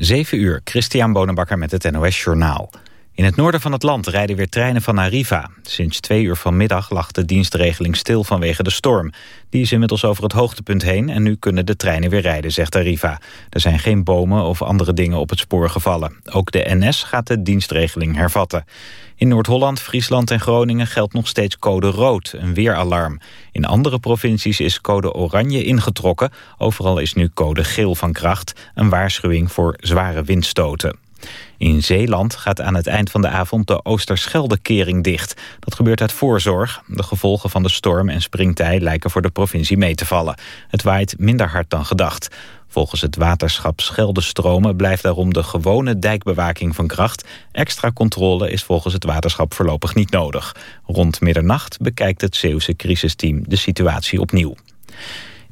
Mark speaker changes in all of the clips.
Speaker 1: 7 uur, Christian Bonenbakker met het NOS Journaal. In het noorden van het land rijden weer treinen van Arriva. Sinds twee uur vanmiddag lag de dienstregeling stil vanwege de storm. Die is inmiddels over het hoogtepunt heen en nu kunnen de treinen weer rijden, zegt Arriva. Er zijn geen bomen of andere dingen op het spoor gevallen. Ook de NS gaat de dienstregeling hervatten. In Noord-Holland, Friesland en Groningen geldt nog steeds code rood, een weeralarm. In andere provincies is code oranje ingetrokken. Overal is nu code geel van kracht, een waarschuwing voor zware windstoten. In Zeeland gaat aan het eind van de avond de Oosterscheldekering dicht. Dat gebeurt uit voorzorg. De gevolgen van de storm en springtij lijken voor de provincie mee te vallen. Het waait minder hard dan gedacht. Volgens het waterschap Scheldestromen blijft daarom de gewone dijkbewaking van kracht. Extra controle is volgens het waterschap voorlopig niet nodig. Rond middernacht bekijkt het Zeeuwse crisisteam de situatie opnieuw.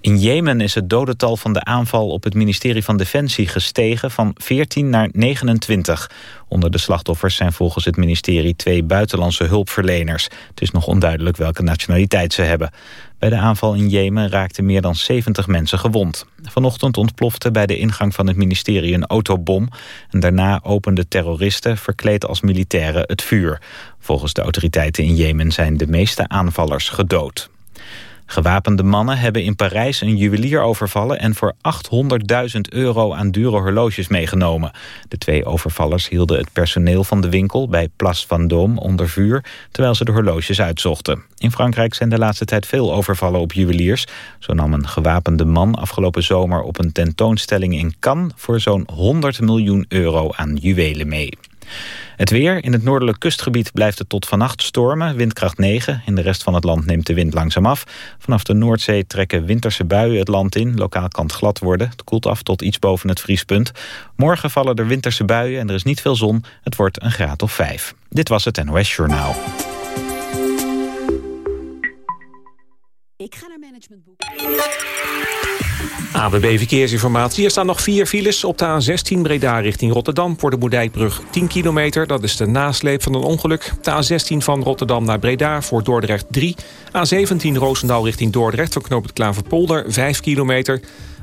Speaker 1: In Jemen is het dodental van de aanval op het ministerie van Defensie gestegen van 14 naar 29. Onder de slachtoffers zijn volgens het ministerie twee buitenlandse hulpverleners. Het is nog onduidelijk welke nationaliteit ze hebben. Bij de aanval in Jemen raakten meer dan 70 mensen gewond. Vanochtend ontplofte bij de ingang van het ministerie een autobom... en daarna openden terroristen verkleed als militairen het vuur. Volgens de autoriteiten in Jemen zijn de meeste aanvallers gedood. Gewapende mannen hebben in Parijs een juwelier overvallen... en voor 800.000 euro aan dure horloges meegenomen. De twee overvallers hielden het personeel van de winkel... bij Place Vendôme onder vuur, terwijl ze de horloges uitzochten. In Frankrijk zijn de laatste tijd veel overvallen op juweliers. Zo nam een gewapende man afgelopen zomer op een tentoonstelling in Cannes... voor zo'n 100 miljoen euro aan juwelen mee. Het weer. In het noordelijk kustgebied blijft het tot vannacht stormen. Windkracht 9. In de rest van het land neemt de wind langzaam af. Vanaf de Noordzee trekken winterse buien het land in. Lokaal kan het glad worden. Het koelt af tot iets boven het vriespunt. Morgen vallen er winterse buien en er is niet veel zon. Het wordt een graad of 5. Dit was het NOS Journaal.
Speaker 2: Ik ga naar Managementboek.
Speaker 3: ABB Verkeersinformatie. Er staan nog vier files op de A16 Breda richting Rotterdam... voor de Moerdijkbrug 10 kilometer. Dat is de nasleep van een ongeluk. De A16 van Rotterdam naar Breda voor Dordrecht 3. A17 Roosendaal richting Dordrecht voor knoop het Klaverpolder 5 kilometer...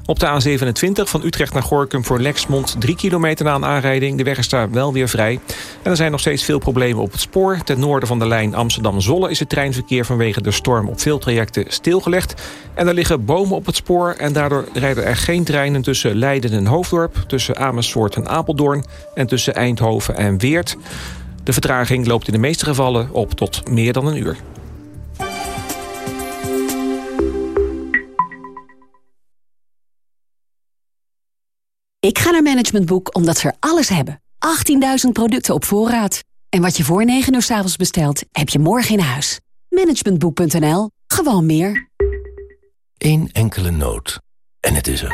Speaker 3: Op de A27 van Utrecht naar Gorkum voor Lexmond 3 kilometer na een aanrijding. De weg is daar wel weer vrij. En er zijn nog steeds veel problemen op het spoor. Ten noorden van de lijn Amsterdam-Zolle is het treinverkeer vanwege de storm op veel trajecten stilgelegd. En er liggen bomen op het spoor en daardoor rijden er geen treinen tussen Leiden en Hoofddorp, tussen Amersfoort en Apeldoorn en tussen Eindhoven en Weert. De vertraging loopt in de meeste gevallen op tot meer dan een uur.
Speaker 2: Ik ga naar Managementboek omdat ze er alles hebben. 18.000 producten op voorraad. En wat je voor 9 uur s avonds bestelt, heb je morgen in huis. Managementboek.nl. Gewoon meer.
Speaker 4: Eén enkele noot. En het is er.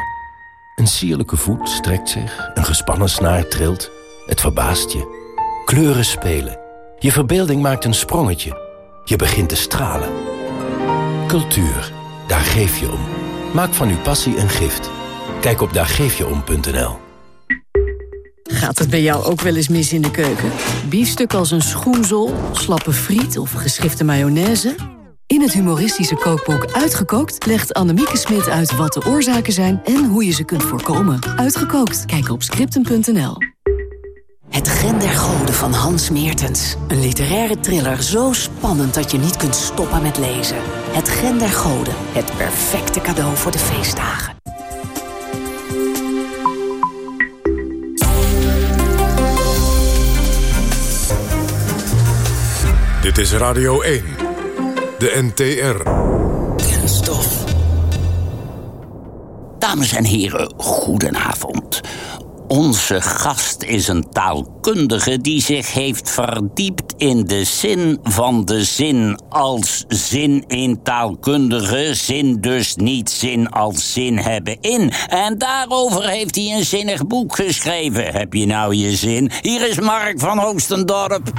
Speaker 4: Een sierlijke voet strekt zich, een gespannen snaar trilt. Het verbaast je. Kleuren spelen. Je verbeelding maakt een sprongetje. Je begint te stralen. Cultuur, daar geef je om. Maak van uw passie een gift. Kijk op daargeefjeom.nl.
Speaker 5: Gaat het bij jou ook wel eens mis in de keuken? Biefstuk als een schoenzel, slappe friet of geschifte mayonaise? In het humoristische kookboek Uitgekookt legt Annemieke Smit uit wat de oorzaken zijn en hoe je ze kunt voorkomen. Uitgekookt, kijk op scripten.nl.
Speaker 2: Het Gen der Goden van Hans Meertens. Een literaire thriller zo spannend dat je niet kunt stoppen met lezen. Het Gen der Goden. Het perfecte cadeau voor de feestdagen.
Speaker 6: Dit is Radio 1. De NTR.
Speaker 7: Dames en heren, goedenavond. Onze gast is een taalkundige die zich heeft verdiept in de zin van de zin als zin in taalkundige, zin dus niet zin als zin hebben in. En daarover heeft hij een zinnig boek geschreven. Heb je nou je zin? Hier is Mark van Oostendorp.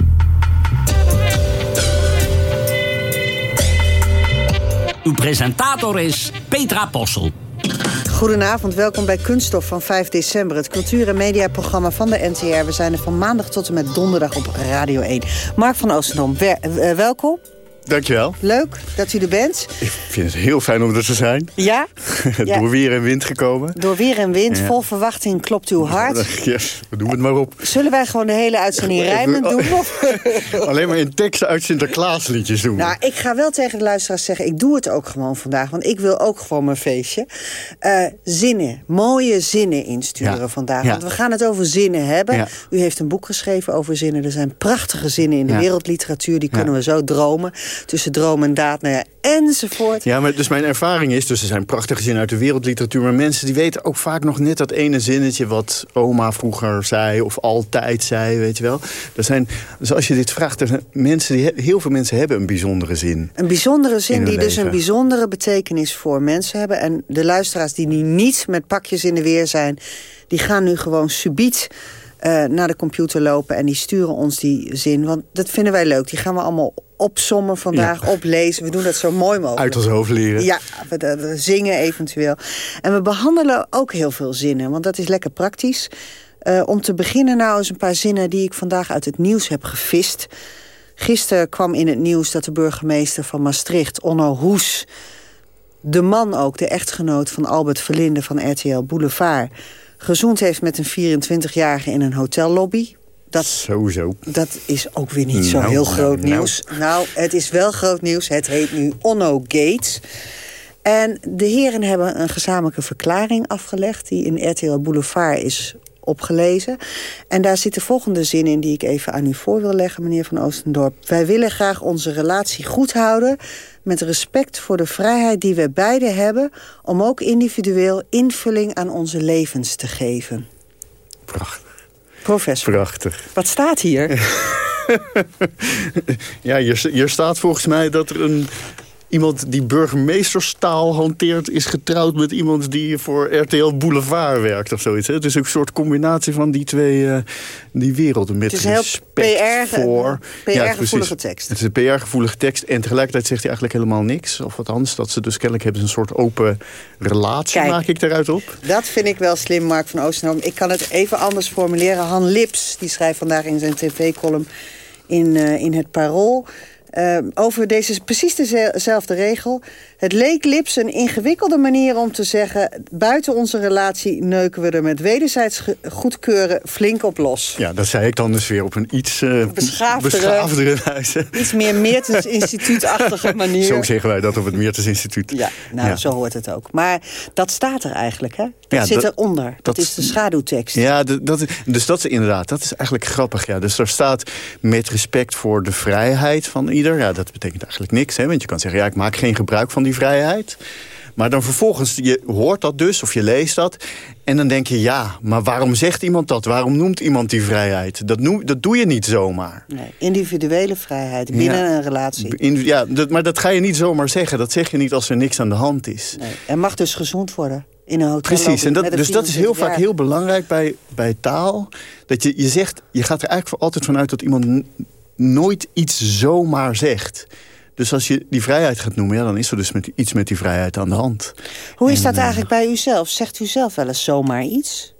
Speaker 7: Uw presentator is Petra Possel.
Speaker 8: Goedenavond, welkom bij Kunststof van 5 december. Het cultuur- en mediaprogramma van de NTR. We zijn er van maandag tot en met donderdag op Radio 1. Mark van Oostendom, welkom.
Speaker 9: Dankjewel.
Speaker 8: Leuk dat u er bent.
Speaker 9: Ik vind het heel fijn om er te zijn.
Speaker 8: Ja?
Speaker 9: Door weer en wind gekomen.
Speaker 8: Door weer en wind, vol verwachting klopt uw hart.
Speaker 9: Yes, we doen het maar op.
Speaker 8: Zullen wij gewoon de hele uitzending rijmend doen?
Speaker 9: Alleen maar in teksten uit Sinterklaasliedjes doen.
Speaker 8: Nou, ik ga wel tegen de luisteraars zeggen, ik doe het ook gewoon vandaag. Want ik wil ook gewoon mijn feestje. Uh, zinnen, mooie zinnen insturen vandaag. Want we gaan het over zinnen hebben. U heeft een boek geschreven over zinnen. Er zijn prachtige zinnen in de wereldliteratuur. Die kunnen we zo dromen tussen droom en daad, nou ja, enzovoort.
Speaker 9: Ja, maar dus mijn ervaring is, dus er zijn prachtige zinnen uit de wereldliteratuur... maar mensen die weten ook vaak nog net dat ene zinnetje... wat oma vroeger zei of altijd zei, weet je wel. Er zijn, dus als je dit vraagt, er zijn mensen die, heel veel mensen hebben een bijzondere zin.
Speaker 8: Een bijzondere zin die dus een bijzondere betekenis voor mensen hebben. En de luisteraars die nu niet met pakjes in de weer zijn... die gaan nu gewoon subiet uh, naar de computer lopen en die sturen ons die zin. Want dat vinden wij leuk. Die gaan we allemaal opsommen vandaag, oplezen. We doen dat zo mooi mogelijk.
Speaker 9: Uit ons hoofd leren.
Speaker 8: Ja, we, zingen eventueel. En we behandelen ook heel veel zinnen, want dat is lekker praktisch. Uh, om te beginnen nou eens een paar zinnen die ik vandaag uit het nieuws heb gevist. Gisteren kwam in het nieuws dat de burgemeester van Maastricht, Onno Hoes... de man ook, de echtgenoot van Albert Verlinde van RTL Boulevard gezoend heeft met een 24-jarige in een hotellobby.
Speaker 9: Dat, Sowieso.
Speaker 8: Dat is ook weer niet zo nou, heel groot nou, nieuws. Nou. nou, het is wel groot nieuws. Het heet nu Onno Gates. En de heren hebben een gezamenlijke verklaring afgelegd... die in RTL Boulevard is opgelezen. En daar zit de volgende zin in die ik even aan u voor wil leggen, meneer Van Oostendorp. Wij willen graag onze relatie goed houden met respect voor de vrijheid die we beide hebben... om ook individueel invulling aan onze levens te geven.
Speaker 9: Prachtig.
Speaker 8: Professor.
Speaker 9: Prachtig.
Speaker 8: Wat staat hier?
Speaker 9: ja, hier staat volgens mij dat er een iemand die burgemeesterstaal hanteert... is getrouwd met iemand die voor RTL Boulevard werkt of zoiets. Hè? Het is ook een soort combinatie van die twee uh, die werelden. Met
Speaker 8: het is heel PR, voor... PR-gevoelige tekst.
Speaker 9: Het is een PR-gevoelige tekst. En tegelijkertijd zegt hij eigenlijk helemaal niks. Of wat anders. Dat ze dus kennelijk hebben een soort open relatie, maak ik daaruit op.
Speaker 8: Dat vind ik wel slim, Mark van Oostenhoom. Ik kan het even anders formuleren. Han Lips, die schrijft vandaag in zijn tv-column in, uh, in het Parool... Uh, over deze precies dezelfde regel. Het leek Lips een ingewikkelde manier om te zeggen... buiten onze relatie neuken we er met wederzijds goedkeuren flink op los.
Speaker 9: Ja, dat zei ik dan dus weer op een iets uh, beschaafdere, wijze.
Speaker 8: Iets meer Meertens Instituut-achtige manier.
Speaker 9: Zo zeggen wij dat op het Meertens Instituut.
Speaker 8: Ja, nou, zo hoort het ook. Maar dat staat er eigenlijk, hè? Dat ja, zit eronder. Dat, dat is de schaduwtekst.
Speaker 9: Ja, dat, dus dat is inderdaad, dat is eigenlijk grappig. Ja. Dus er staat met respect voor de vrijheid van ieder. Ja, dat betekent eigenlijk niks, hè? Want je kan zeggen, ja, ik maak geen gebruik van die vrijheid. Maar dan vervolgens, je hoort dat dus, of je leest dat... en dan denk je, ja, maar waarom zegt iemand dat? Waarom noemt iemand die vrijheid? Dat, noem, dat doe je niet zomaar.
Speaker 8: Nee, individuele vrijheid binnen een relatie.
Speaker 9: In, ja, dat, maar dat ga je niet zomaar zeggen. Dat zeg je niet als er niks aan de hand is.
Speaker 8: Nee, er mag dus gezond worden in een hotel.
Speaker 9: Precies, en dat, dus dat is heel vaak heel belangrijk bij, bij taal. Dat je, je zegt, je gaat er eigenlijk voor altijd vanuit dat iemand nooit iets zomaar zegt... Dus als je die vrijheid gaat noemen, ja, dan is er dus met, iets met die vrijheid aan de hand.
Speaker 8: Hoe is dat eh, eigenlijk bij u zelf? Zegt u zelf wel eens zomaar iets?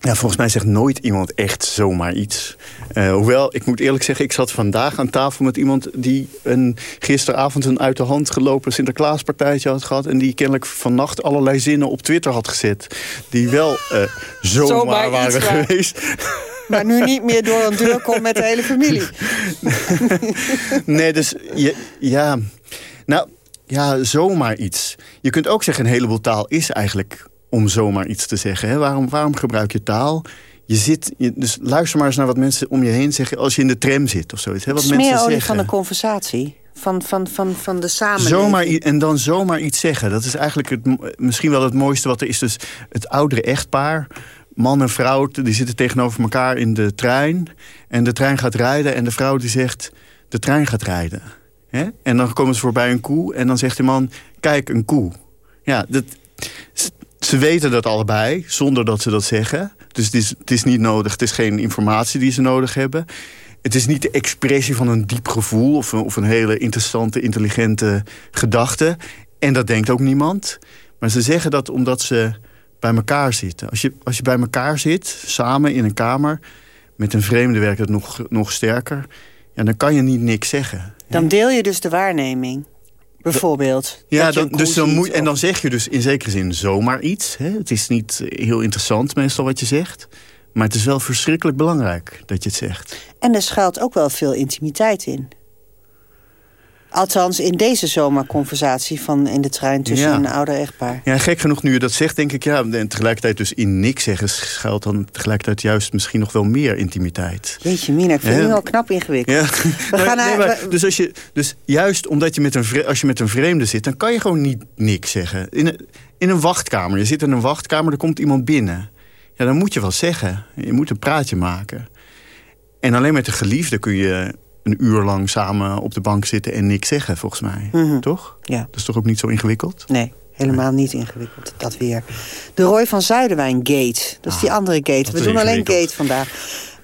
Speaker 9: Ja, volgens mij zegt nooit iemand echt zomaar iets. Uh, hoewel, ik moet eerlijk zeggen, ik zat vandaag aan tafel met iemand... die een, gisteravond een uit de hand gelopen Sinterklaaspartijtje had gehad... en die kennelijk vannacht allerlei zinnen op Twitter had gezet... die wel uh, zomaar, zomaar waren geweest.
Speaker 8: Maar nu niet meer door een deur komt met de hele familie.
Speaker 9: nee, dus je, ja... Nou, ja, zomaar iets. Je kunt ook zeggen, een heleboel taal is eigenlijk om zomaar iets te zeggen. Hè? Waarom, waarom gebruik je taal? Je zit, je, dus luister maar eens naar wat mensen om je heen zeggen... als je in de tram zit of zoiets. Hè? Wat mensen zeggen.
Speaker 8: van de conversatie. Van, van, van, van de samenleving.
Speaker 9: Zomaar, en dan zomaar iets zeggen. Dat is eigenlijk het, misschien wel het mooiste wat er is. Dus het oudere echtpaar man en vrouw die zitten tegenover elkaar in de trein. En de trein gaat rijden en de vrouw die zegt... de trein gaat rijden. En dan komen ze voorbij een koe en dan zegt de man... kijk, een koe. Ja, dat, ze weten dat allebei, zonder dat ze dat zeggen. Dus het is, het is niet nodig, het is geen informatie die ze nodig hebben. Het is niet de expressie van een diep gevoel... of of een hele interessante, intelligente gedachte. En dat denkt ook niemand. Maar ze zeggen dat omdat ze bij elkaar zitten. Als je, als je bij elkaar zit, samen in een kamer... met een vreemde werkt het nog, nog sterker. Ja, dan kan je niet niks zeggen.
Speaker 8: Dan deel je dus de waarneming. Bijvoorbeeld.
Speaker 9: Ja, dan, dus dan moet, en dan zeg je dus in zekere zin zomaar iets. Hè? Het is niet heel interessant meestal wat je zegt. Maar het is wel verschrikkelijk belangrijk dat je het zegt.
Speaker 8: En er schuilt ook wel veel intimiteit in. Althans, in deze zomerconversatie van in de trein tussen een ouder echtpaar.
Speaker 9: Ja, gek genoeg nu je dat zegt, denk ik... ja, en tegelijkertijd dus in niks zeggen... schuilt dan tegelijkertijd juist misschien nog wel meer intimiteit.
Speaker 8: Jeetje mina, ik vind ja. het wel knap ingewikkeld. Ja.
Speaker 9: We gaan nee, maar, dus, als je, dus juist omdat je met een, als je met een vreemde zit... dan kan je gewoon niet niks zeggen. In een, in een wachtkamer, je zit in een wachtkamer... er komt iemand binnen. Ja, dan moet je wel zeggen. Je moet een praatje maken. En alleen met de geliefde kun je een uur lang samen op de bank zitten en niks zeggen, volgens mij. Mhm. Toch?
Speaker 8: Ja.
Speaker 9: Dat is toch ook niet zo ingewikkeld?
Speaker 8: Nee, helemaal niet ingewikkeld. Dat weer. De Roy van Zuiderwijn Gate. Dat is die ah, andere gate. We doen alleen gate vandaag.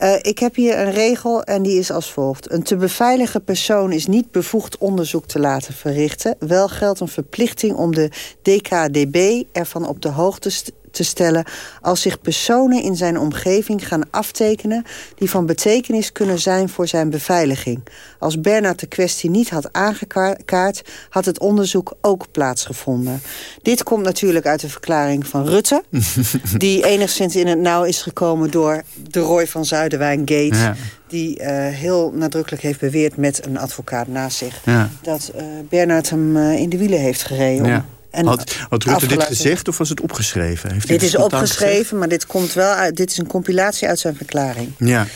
Speaker 8: Uh, ik heb hier een regel en die is als volgt. Een te beveiligen persoon is niet bevoegd onderzoek te laten verrichten. Wel geldt een verplichting om de DKDB ervan op de hoogte te stellen als zich personen in zijn omgeving gaan aftekenen die van betekenis kunnen zijn voor zijn beveiliging. Als Bernard de kwestie niet had aangekaart, had het onderzoek ook plaatsgevonden. Dit komt natuurlijk uit de verklaring van Rutte, die enigszins in het nauw is gekomen door de Roy van Zuiderwijn Gate. die uh, heel nadrukkelijk heeft beweerd met een advocaat naast zich... Ja. dat uh, Bernard hem uh, in de wielen heeft gereden... Ja.
Speaker 9: En had, had Rutte dit gezegd of was het opgeschreven?
Speaker 8: Heeft dit is opgeschreven, maar dit, komt wel uit, dit is een compilatie uit zijn verklaring.
Speaker 9: Ja.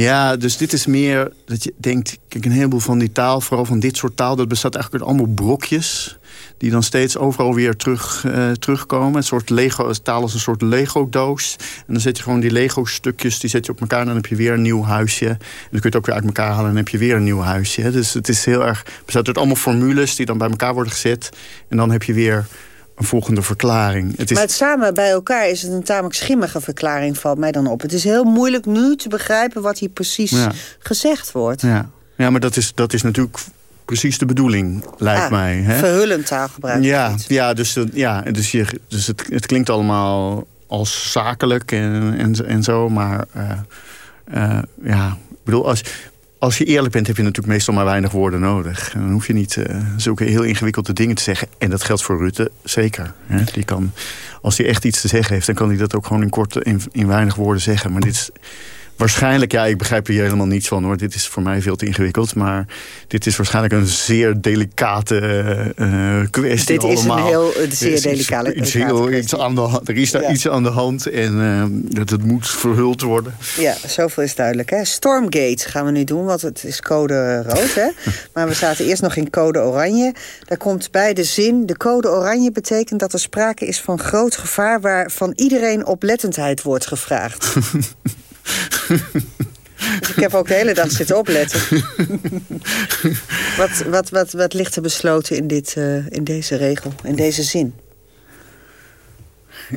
Speaker 9: Ja, dus dit is meer dat je denkt... Kijk, een heleboel van die taal, vooral van dit soort taal... dat bestaat eigenlijk uit allemaal brokjes die dan steeds overal weer terug, uh, terugkomen. Een soort Lego, taal als een soort Lego-doos. En dan zet je gewoon die Lego-stukjes, die zet je op elkaar... en dan heb je weer een nieuw huisje. En dan kun je het ook weer uit elkaar halen en dan heb je weer een nieuw huisje. Dus het is heel erg, bestaat uit allemaal formules die dan bij elkaar worden gezet. En dan heb je weer een volgende verklaring.
Speaker 8: Het is... Maar het samen bij elkaar is het een tamelijk schimmige verklaring, valt mij dan op. Het is heel moeilijk nu te begrijpen wat hier precies gezegd wordt.
Speaker 9: Ja. ja, maar dat is, dat is natuurlijk precies de bedoeling, lijkt
Speaker 8: ah,
Speaker 9: mij.
Speaker 8: Hè? Verhullend taalgebruik.
Speaker 9: Ja, ja, dus, ja, dus, je, dus het, het klinkt allemaal als zakelijk en, en, en zo. Maar uh, uh, ja, ik bedoel, als, als je eerlijk bent, heb je natuurlijk meestal maar weinig woorden nodig. En dan hoef je niet uh, zulke heel ingewikkelde dingen te zeggen. En dat geldt voor Rutte zeker. Hè? Die kan, als hij echt iets te zeggen heeft, dan kan hij dat ook gewoon in korte, in, in weinig woorden zeggen. Maar dit is Waarschijnlijk, ja, ik begrijp hier helemaal niets van hoor. Dit is voor mij veel te ingewikkeld. Maar dit is waarschijnlijk een zeer delicate uh, kwestie.
Speaker 8: Dit is een heel zeer delicate
Speaker 9: iets, iets aan de, Er is daar iets aan de hand en uh, dat het moet verhuld worden.
Speaker 8: Ja, zoveel is duidelijk. Hè? Stormgate gaan we nu doen, want het is code rood. Hè? maar we zaten eerst nog in code oranje. Daar komt bij de zin... de code oranje betekent dat er sprake is van groot gevaar... waarvan iedereen oplettendheid wordt gevraagd. Dus ik heb ook de hele dag zitten opletten. wat, wat, wat, wat ligt er besloten in, dit, uh, in deze regel, in deze zin?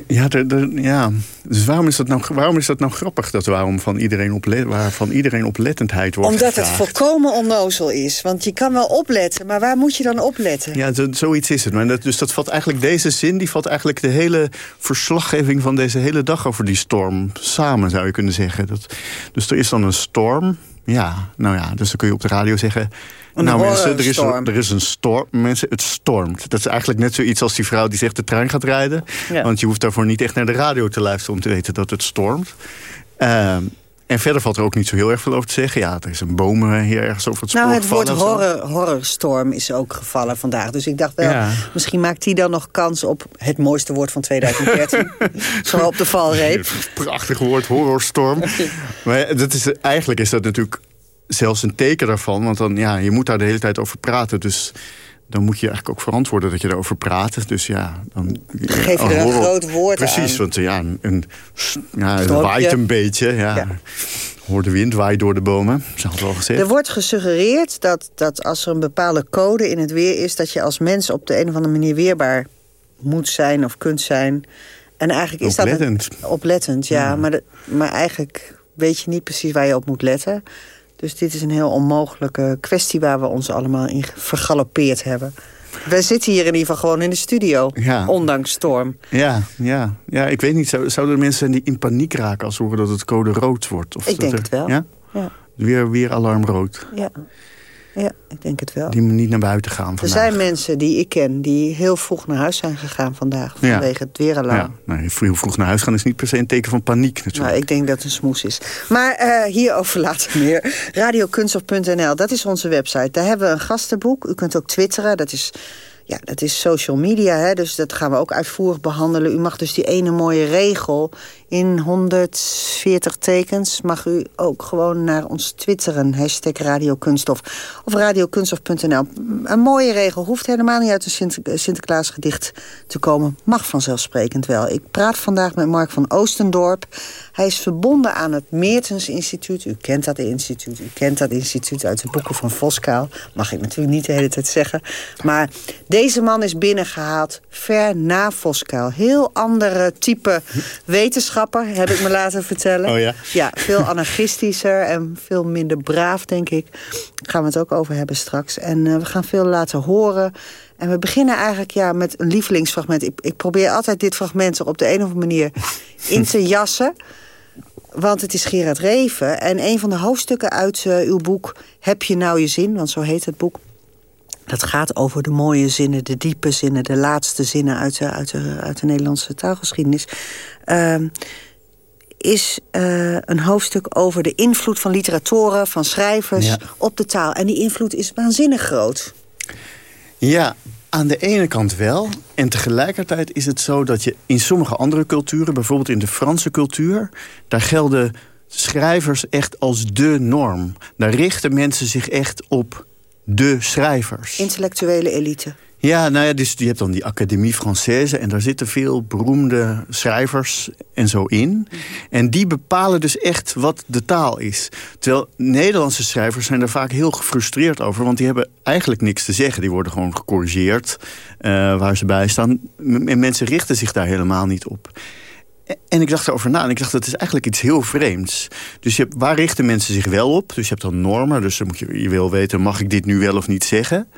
Speaker 9: Ja, ja, dus waarom is, dat nou, waarom is dat nou grappig? Dat waarom van iedereen, oplet, waarvan iedereen oplettendheid wordt
Speaker 8: Omdat het volkomen onnozel is. Want je kan wel opletten, maar waar moet je dan opletten?
Speaker 9: Ja, zoiets is het. Maar dat, dus dat valt eigenlijk, deze zin die valt eigenlijk de hele verslaggeving van deze hele dag over die storm samen, zou je kunnen zeggen. Dat, dus er is dan een storm. Ja, nou ja, dus dan kun je op de radio zeggen nou mensen, er is, een, er is een storm. Mensen, het stormt. Dat is eigenlijk net zoiets als die vrouw die zegt de trein gaat rijden. Want je hoeft daarvoor niet echt naar de radio te luisteren om te weten dat het stormt. Uh, en verder valt er ook niet zo heel erg veel over te zeggen. Ja, er is een boom hier ergens over het spoor
Speaker 8: Nou, het woord horror, horrorstorm is ook gevallen vandaag. Dus ik dacht wel, misschien maakt die dan nog kans op het mooiste woord van 2013. zo op de valreep.
Speaker 9: Prachtig woord, horrorstorm. maar dat is, eigenlijk is dat natuurlijk zelfs een teken daarvan. Want dan, ja, je moet daar de hele tijd over praten. Dus dan moet je eigenlijk ook verantwoorden dat je erover praat. Dus ja, dan...
Speaker 8: Geef je er een groot woord
Speaker 9: Precies, want ja, een, ja, het waait een beetje. Ja. ja. Hoor de wind, waait door de bomen. Dat wel gezegd.
Speaker 8: Er wordt gesuggereerd dat, dat als er een bepaalde code in het weer is... dat je als mens op de een of andere manier weerbaar moet zijn of kunt zijn. En eigenlijk is
Speaker 9: oplettend.
Speaker 8: dat... Oplettend. ja. ja. Maar, maar eigenlijk weet je niet precies waar je op moet letten. Dus dit is een heel onmogelijke kwestie waar we ons allemaal in vergalopeerd hebben. Wij zitten hier in ieder geval gewoon in de studio, ja. ondanks storm.
Speaker 9: Ja, ja, ja, ik weet niet, zouden er mensen zijn die in paniek raken... als ze horen dat het code rood wordt?
Speaker 8: Of ik denk
Speaker 9: er,
Speaker 8: het wel.
Speaker 9: Ja?
Speaker 8: ja?
Speaker 9: Weer, weer alarmrood.
Speaker 8: Ja. Ja, ik denk het wel.
Speaker 9: Die niet naar buiten gaan vandaag.
Speaker 8: Er zijn mensen die ik ken die heel vroeg naar huis zijn gegaan vandaag. Vanwege het weeralarm. Ja,
Speaker 9: nou, heel vroeg naar huis gaan is niet per se een teken van paniek natuurlijk.
Speaker 8: Nou, ik denk dat het een smoes is. Maar uh, hierover later meer. Radiokunstof.nl, dat is onze website. Daar hebben we een gastenboek. U kunt ook twitteren. Dat is ja, dat is social media, hè, dus dat gaan we ook uitvoerig behandelen. U mag dus die ene mooie regel in 140 tekens... mag u ook gewoon naar ons twitteren, hashtag radiokunstof. Of radiokunstof.nl. Een mooie regel hoeft helemaal niet uit een Sinterklaasgedicht te komen. Mag vanzelfsprekend wel. Ik praat vandaag met Mark van Oostendorp. Hij is verbonden aan het Meertens Instituut. U kent dat instituut. U kent dat instituut uit de boeken van Voskuil. Mag ik natuurlijk niet de hele tijd zeggen. Maar deze man is binnengehaald ver na Voskuil. Heel andere type wetenschapper, heb ik me laten vertellen.
Speaker 9: Oh ja?
Speaker 8: Ja, veel anarchistischer en veel minder braaf, denk ik. Daar gaan we het ook over hebben straks. En uh, we gaan veel laten horen. En we beginnen eigenlijk ja, met een lievelingsfragment. Ik, ik probeer altijd dit fragment op de een of andere manier in te jassen. Want het is Gerard Reven. En een van de hoofdstukken uit uh, uw boek... Heb je nou je zin? Want zo heet het boek. Dat gaat over de mooie zinnen, de diepe zinnen... de laatste zinnen uit de, uit de, uit de Nederlandse taalgeschiedenis. Uh, is uh, een hoofdstuk over de invloed van literatoren, van schrijvers... Ja. op de taal. En die invloed is waanzinnig groot.
Speaker 9: Ja, aan de ene kant wel. En tegelijkertijd is het zo dat je in sommige andere culturen... bijvoorbeeld in de Franse cultuur... daar gelden schrijvers echt als de norm. Daar richten mensen zich echt op de schrijvers.
Speaker 8: Intellectuele elite.
Speaker 9: Ja, nou ja, dus je hebt dan die Académie Française... en daar zitten veel beroemde schrijvers en zo in. En die bepalen dus echt wat de taal is. Terwijl Nederlandse schrijvers zijn daar vaak heel gefrustreerd over... want die hebben eigenlijk niks te zeggen. Die worden gewoon gecorrigeerd uh, waar ze bij staan. En mensen richten zich daar helemaal niet op. En ik dacht erover na en ik dacht dat is eigenlijk iets heel vreemds. Dus je hebt, waar richten mensen zich wel op? Dus je hebt dan normen, dus dan moet je, je wil weten... mag ik dit nu wel of niet zeggen...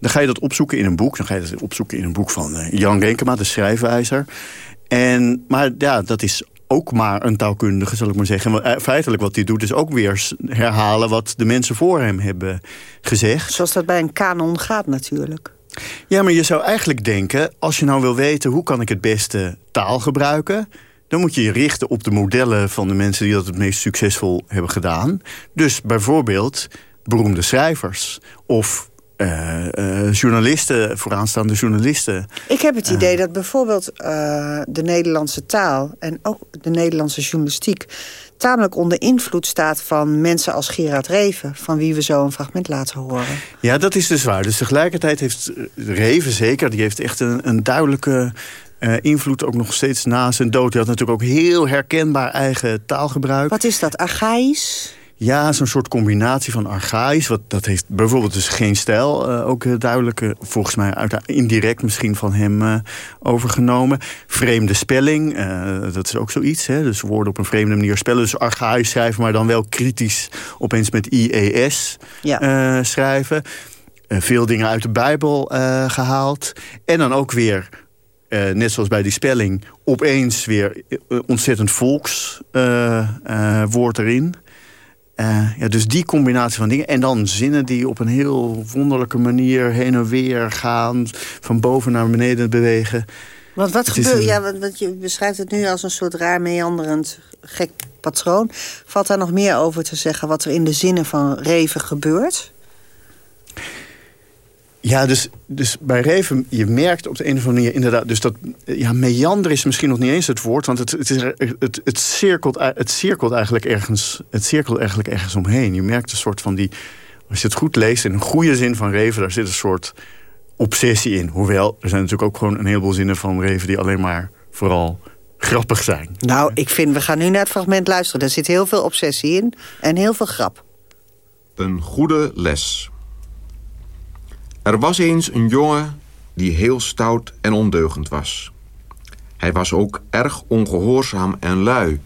Speaker 9: Dan ga je dat opzoeken in een boek. Dan ga je dat opzoeken in een boek van uh, Jan Renkema, de schrijfwijzer. En, maar ja, dat is ook maar een taalkundige, zal ik maar zeggen. Uh, feitelijk wat hij doet is ook weer herhalen... wat de mensen voor hem hebben gezegd.
Speaker 8: Zoals dat bij een kanon gaat natuurlijk.
Speaker 9: Ja, maar je zou eigenlijk denken... als je nou wil weten hoe kan ik het beste taal gebruiken... dan moet je je richten op de modellen van de mensen... die dat het meest succesvol hebben gedaan. Dus bijvoorbeeld beroemde schrijvers... of uh, uh, journalisten, vooraanstaande journalisten.
Speaker 8: Ik heb het idee dat bijvoorbeeld uh, de Nederlandse taal... en ook de Nederlandse journalistiek... tamelijk onder invloed staat van mensen als Gerard Reven... van wie we zo een fragment laten horen.
Speaker 9: Ja, dat is dus waar. Dus tegelijkertijd heeft Reven zeker... die heeft echt een, een duidelijke... Uh, invloed ook nog steeds na zijn dood. Hij had natuurlijk ook heel herkenbaar eigen taalgebruik.
Speaker 8: Wat is dat, archaïs?
Speaker 9: Ja, zo'n soort combinatie van archaïs. Wat, dat heeft bijvoorbeeld dus geen stijl. Uh, ook duidelijk, uh, volgens mij uit, indirect misschien van hem uh, overgenomen. Vreemde spelling, dat is ook zoiets. Hè? Dus woorden op een vreemde manier spellen. Dus archaïs schrijven, maar dan wel kritisch opeens met IES ja. schrijven. veel dingen uit de Bijbel gehaald. En dan ook weer uh, net zoals bij die spelling, opeens weer ontzettend volkswoord uh, erin. Uh, ja, dus die combinatie van dingen. En dan zinnen die op een heel wonderlijke manier heen en weer gaan. Van boven naar beneden bewegen.
Speaker 8: Want wat gebeurt... Ja, want, je beschrijft het nu als een soort raar meanderend gek patroon. Valt daar nog meer over te zeggen wat er in de zinnen van Reven gebeurt?
Speaker 9: Ja, dus, dus bij Reven, je merkt op de een of andere manier inderdaad... dus dat, ja, meander is misschien nog niet eens het woord... want het, het, is, het, het, cirkelt, het cirkelt eigenlijk ergens het cirkelt eigenlijk ergens omheen. Je merkt een soort van die... als je het goed leest, in een goede zin van Reven... daar zit een soort obsessie in. Hoewel, er zijn natuurlijk ook gewoon een heleboel zinnen van Reven... die alleen maar vooral grappig zijn.
Speaker 8: Nou, ik vind, we gaan nu naar het fragment luisteren. Er zit heel veel obsessie in en heel veel grap.
Speaker 10: Een goede les... Er was eens een jongen die heel stout en ondeugend was. Hij was ook erg ongehoorzaam en lui...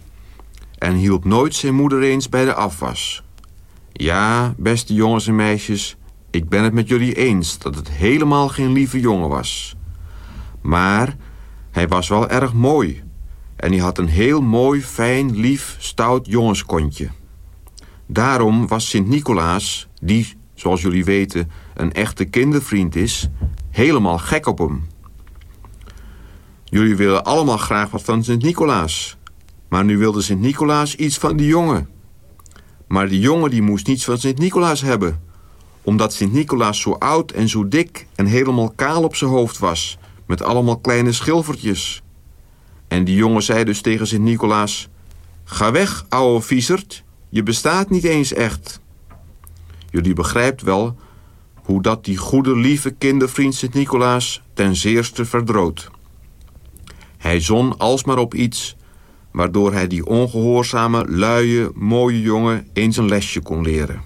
Speaker 10: en hielp nooit zijn moeder eens bij de afwas. Ja, beste jongens en meisjes... ik ben het met jullie eens dat het helemaal geen lieve jongen was. Maar hij was wel erg mooi... en hij had een heel mooi, fijn, lief, stout jongenskontje. Daarom was Sint-Nicolaas, die, zoals jullie weten, een echte kindervriend is... helemaal gek op hem. Jullie willen allemaal graag wat van Sint-Nicolaas. Maar nu wilde Sint-Nicolaas iets van die jongen. Maar die jongen die moest niets van Sint-Nicolaas hebben. Omdat Sint-Nicolaas zo oud en zo dik en helemaal kaal op zijn hoofd was. Met allemaal kleine schilfertjes. En die jongen zei dus tegen Sint-Nicolaas... Ga weg, ouwe viezerd. Je bestaat niet eens echt. Jullie begrijpt wel hoe dat die goede lieve kindervriend Sint-Nicolaas ten zeerste verdroot. Hij zon alsmaar op iets waardoor hij die ongehoorzame, luie, mooie jongen eens een lesje kon leren.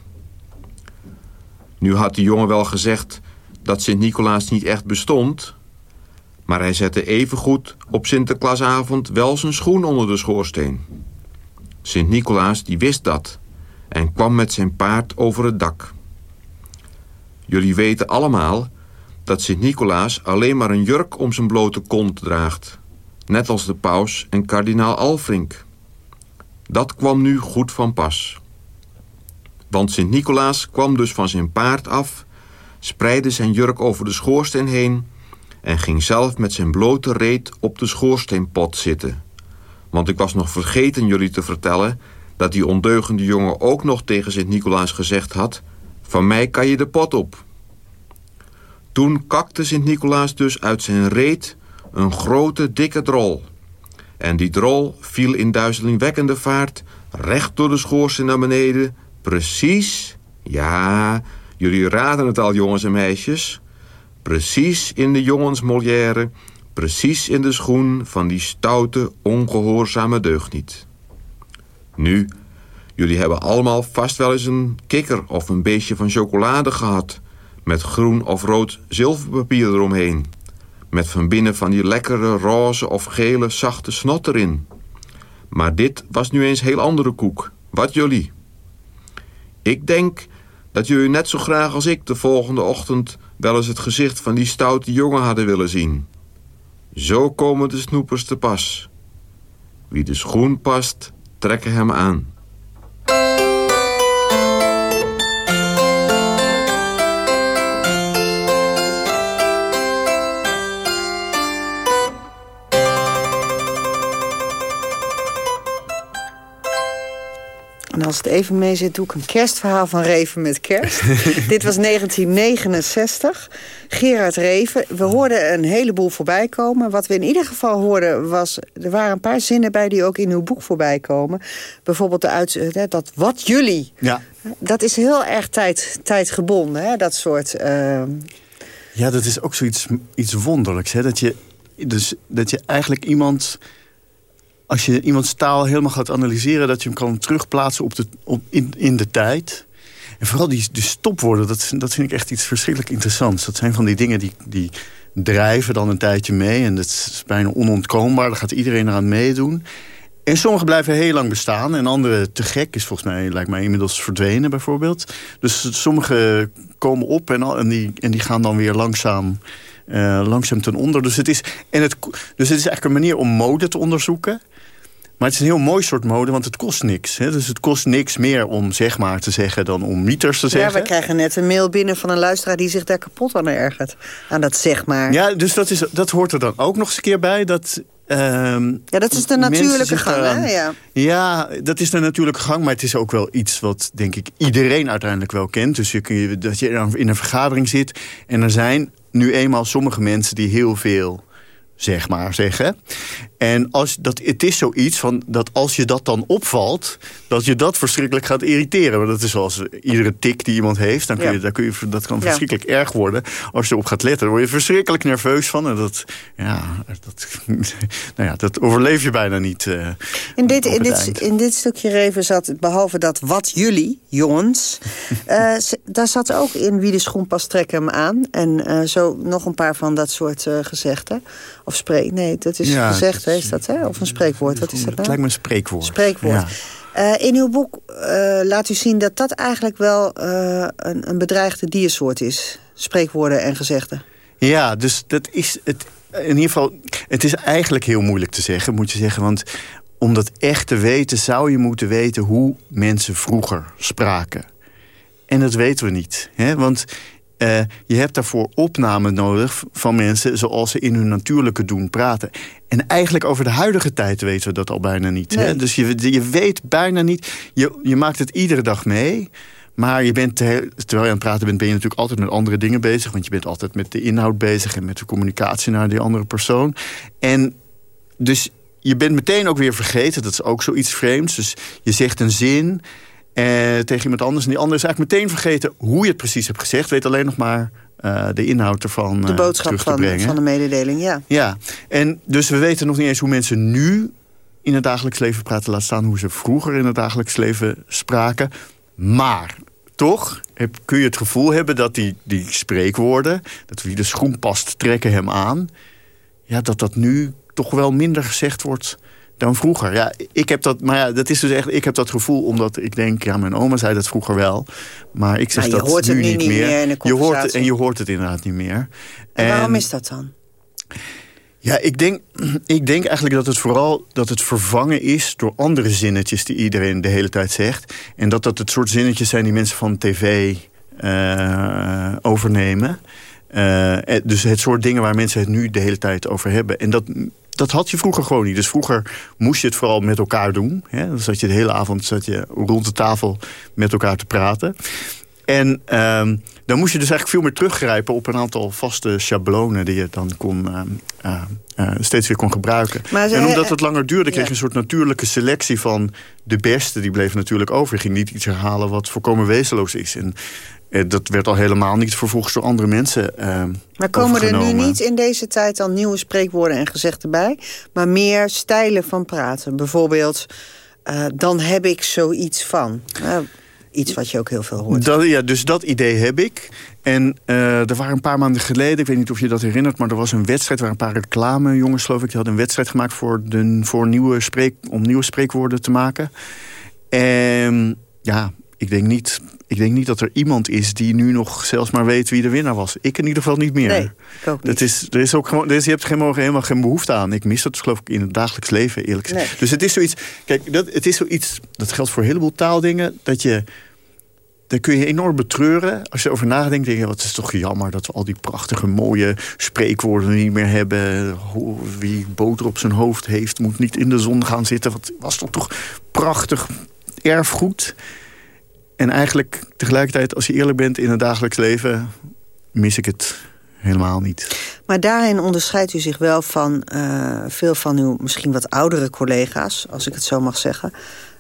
Speaker 10: Nu had de jongen wel gezegd dat Sint-Nicolaas niet echt bestond... maar hij zette evengoed op Sinterklaasavond wel zijn schoen onder de schoorsteen. Sint-Nicolaas die wist dat en kwam met zijn paard over het dak. Jullie weten allemaal dat Sint-Nicolaas alleen maar een jurk om zijn blote kont draagt net als de paus en kardinaal Alfrink. Dat kwam nu goed van pas. Want Sint-Nicolaas kwam dus van zijn paard af, spreidde zijn jurk over de schoorsteen heen en ging zelf met zijn blote reet op de schoorsteenpot zitten. Want ik was nog vergeten jullie te vertellen dat die ondeugende jongen ook nog tegen Sint-Nicolaas gezegd had... van mij kan je de pot op. Toen kakte Sint-Nicolaas dus uit zijn reet een grote, dikke drol. En die drol viel in duizelingwekkende vaart recht door de schoorsteen naar beneden. Precies, ja, jullie raden het al jongens en meisjes. Precies in de jongens Molière, precies in de schoen van die stoute, ongehoorzame deugniet. Nu, jullie hebben allemaal vast wel eens een kikker of een beestje van chocolade gehad... met groen of rood zilverpapier eromheen met van binnen van die lekkere roze of gele zachte snot erin. Maar dit was nu eens heel andere koek. Wat jullie? Ik denk dat jullie net zo graag als ik de volgende ochtend wel eens het gezicht van die stoute jongen hadden willen zien. Zo komen de snoepers te pas. Wie de schoen past, trekken hem aan. Bye.
Speaker 8: En als het even mee zit, doe ik een kerstverhaal van Reven met kerst. Dit was 1969. Gerard Reven. We hoorden een heleboel voorbij komen. Wat we in ieder geval hoorden was... er waren een paar zinnen bij die ook in uw boek voorbij komen. Bijvoorbeeld de uit, eh, dat wat jullie.
Speaker 9: Ja.
Speaker 8: Dat is heel erg tijd, tijdgebonden, hè? dat soort... Uh...
Speaker 9: Ja, dat is ook zoiets iets wonderlijks. Hè? Dat, je, dus, dat je eigenlijk iemand als je iemands taal helemaal gaat analyseren... dat je hem kan terugplaatsen op de, op, in, in de tijd. En vooral die, stopwoorden, dat, dat vind ik echt iets verschrikkelijk interessants. Dat zijn van die dingen die, die drijven dan een tijdje mee. En dat is bijna onontkoombaar, daar gaat iedereen eraan meedoen. En sommige blijven heel lang bestaan. En andere te gek is volgens mij, lijkt mij inmiddels verdwenen bijvoorbeeld. Dus sommige komen op en, en, die, en die gaan dan weer langzaam... Uh, langzaam ten onder. Dus het, is, en het, dus het is eigenlijk een manier om mode te onderzoeken. Maar het is een heel mooi soort mode, want het kost niks. Hè? Dus het kost niks meer om zeg maar te zeggen dan om meters te zeggen.
Speaker 8: Ja, we krijgen net een mail binnen van een luisteraar... die zich daar kapot aan ergert. Aan dat zeg maar.
Speaker 9: Ja, dus dat, is, dat hoort er dan ook nog eens een keer bij. Dat,
Speaker 8: uh, ja, dat is de natuurlijke gang, hè? Ja.
Speaker 9: ja, dat is de natuurlijke gang. Maar het is ook wel iets wat, denk ik, iedereen uiteindelijk wel kent. Dus je kun je, dat je in een vergadering zit... en er zijn nu eenmaal sommige mensen die heel veel zeg maar, zeggen. En als, dat, het is zoiets van dat als je dat dan opvalt... dat je dat verschrikkelijk gaat irriteren. Want dat is zoals iedere tik die iemand heeft. Dan kun je, dan kun je, dat kan verschrikkelijk erg worden. Als je erop gaat letten, dan word je verschrikkelijk nerveus van. En dat, ja, dat, nou ja, dat overleef je bijna niet uh,
Speaker 8: in, dit, in, dit, in dit stukje Reven zat, behalve dat wat jullie, jongens... uh, daar zat ook in wie de schoen pas trekken hem aan. En uh, zo nog een paar van dat soort gezegden. Of spreek, nee, dat is ja, gezegd, is dat, hè? Of een spreekwoord, wat is dat nou?
Speaker 9: Het lijkt me een spreekwoord.
Speaker 8: Spreekwoord. Ja. Uh, in uw boek uh, laat u zien dat dat eigenlijk wel uh, een, een bedreigde diersoort is. Spreekwoorden en gezegden.
Speaker 9: Ja, dus dat is het. In ieder geval, het is eigenlijk heel moeilijk te zeggen, moet je zeggen. Want om dat echt te weten zou je moeten weten hoe mensen vroeger spraken. En dat weten we niet. Hè? Want uh, je hebt daarvoor opnamen nodig van mensen zoals ze in hun natuurlijke doen praten. En eigenlijk over de huidige tijd weten we dat al bijna niet. Hè? Dus je, je weet bijna niet. Je, je maakt het iedere dag mee. Maar je bent, terwijl je aan het praten bent, ben je natuurlijk altijd met andere dingen bezig. Want je bent altijd met de inhoud bezig en met de communicatie naar die andere persoon. En dus je bent meteen ook weer vergeten. Dat is ook zoiets vreemds. Dus je zegt een zin eh, tegen iemand anders. En die ander is eigenlijk meteen vergeten hoe je het precies hebt gezegd. Weet alleen nog maar uh, de inhoud ervan
Speaker 8: De boodschap
Speaker 9: terug
Speaker 8: te van,
Speaker 9: brengen.
Speaker 8: van de mededeling, ja.
Speaker 9: Ja, en dus we weten nog niet eens hoe mensen nu in het dagelijks leven praten. Laat staan hoe ze vroeger in het dagelijks leven spraken. Maar toch heb, kun je het gevoel hebben dat die, die spreekwoorden... dat wie de schoen past, trekken hem aan... ja, dat dat nu toch wel minder gezegd wordt dan vroeger. Ja, ik heb dat, maar ja, dat is dus echt, ik heb dat gevoel omdat ik denk, ja, mijn oma zei dat vroeger wel, maar ik zeg
Speaker 8: maar
Speaker 9: dat
Speaker 8: hoort
Speaker 9: nu niet
Speaker 8: niet
Speaker 9: meer. je hoort het, en je hoort het inderdaad niet meer.
Speaker 8: En waarom is dat dan?
Speaker 9: Ja, ik denk, ik denk eigenlijk dat het vooral dat het vervangen is door andere zinnetjes die iedereen de hele tijd zegt. En dat dat het soort zinnetjes zijn die mensen van tv eh, overnemen. Eh, dus het soort dingen waar mensen het nu de hele tijd over hebben. En dat, dat had je vroeger gewoon niet. Dus vroeger moest je het vooral met elkaar doen. Hè? Dan zat je de hele avond zat je rond de tafel met elkaar te praten. En ehm, dan moest je dus eigenlijk veel meer teruggrijpen op een aantal vaste schablonen die je dan kon, ehm, eh, eh, steeds weer kon gebruiken.
Speaker 8: Maar
Speaker 9: en omdat het langer duurde, kreeg je
Speaker 8: Ja.
Speaker 9: een soort natuurlijke selectie van de beste. Die bleef natuurlijk over. Je ging niet iets herhalen wat volkomen wezenloos is. En dat werd al helemaal niet vervolgens door andere mensen ehm
Speaker 8: Maar komen er nu niet in deze tijd dan nieuwe spreekwoorden en gezegden bij... maar meer stijlen van praten? Bijvoorbeeld, eh, dan heb ik zoiets van. Eh, iets wat je ook heel veel hoort.
Speaker 9: Dat, ja, dus dat idee heb ik. En eh, er waren een paar maanden geleden, ik weet niet of je dat herinnert... maar er was een wedstrijd waar een paar reclamejongens, geloof ik... die hadden een wedstrijd gemaakt voor, de, voor nieuwe spreek, om nieuwe spreekwoorden te maken. En ja, ik denk, niet, ik denk niet dat er iemand is die nu nog zelfs maar weet wie de winnaar was. Ik in ieder geval niet meer.
Speaker 8: Nee, ik ook niet.
Speaker 9: Dat is, er is ook gewoon, er is, je hebt er helemaal, helemaal geen behoefte aan. Ik mis dat geloof ik in het dagelijks leven, eerlijk gezegd.
Speaker 8: Nee.
Speaker 9: Dus het is zoiets, kijk, dat, het is zoiets, dat geldt voor een heleboel taaldingen, dat je, daar kun je enorm betreuren. Als je over nadenkt, denk je, wat is toch jammer dat we al die prachtige, mooie spreekwoorden niet meer hebben. Wie boter op zijn hoofd heeft, moet niet in de zon gaan zitten. Wat was dat toch prachtig erfgoed. En eigenlijk tegelijkertijd, als je eerlijk bent in het dagelijks leven, mis ik het helemaal niet.
Speaker 8: Maar daarin onderscheidt u zich wel van eh, veel van uw misschien wat oudere collega's... als ik het zo mag zeggen.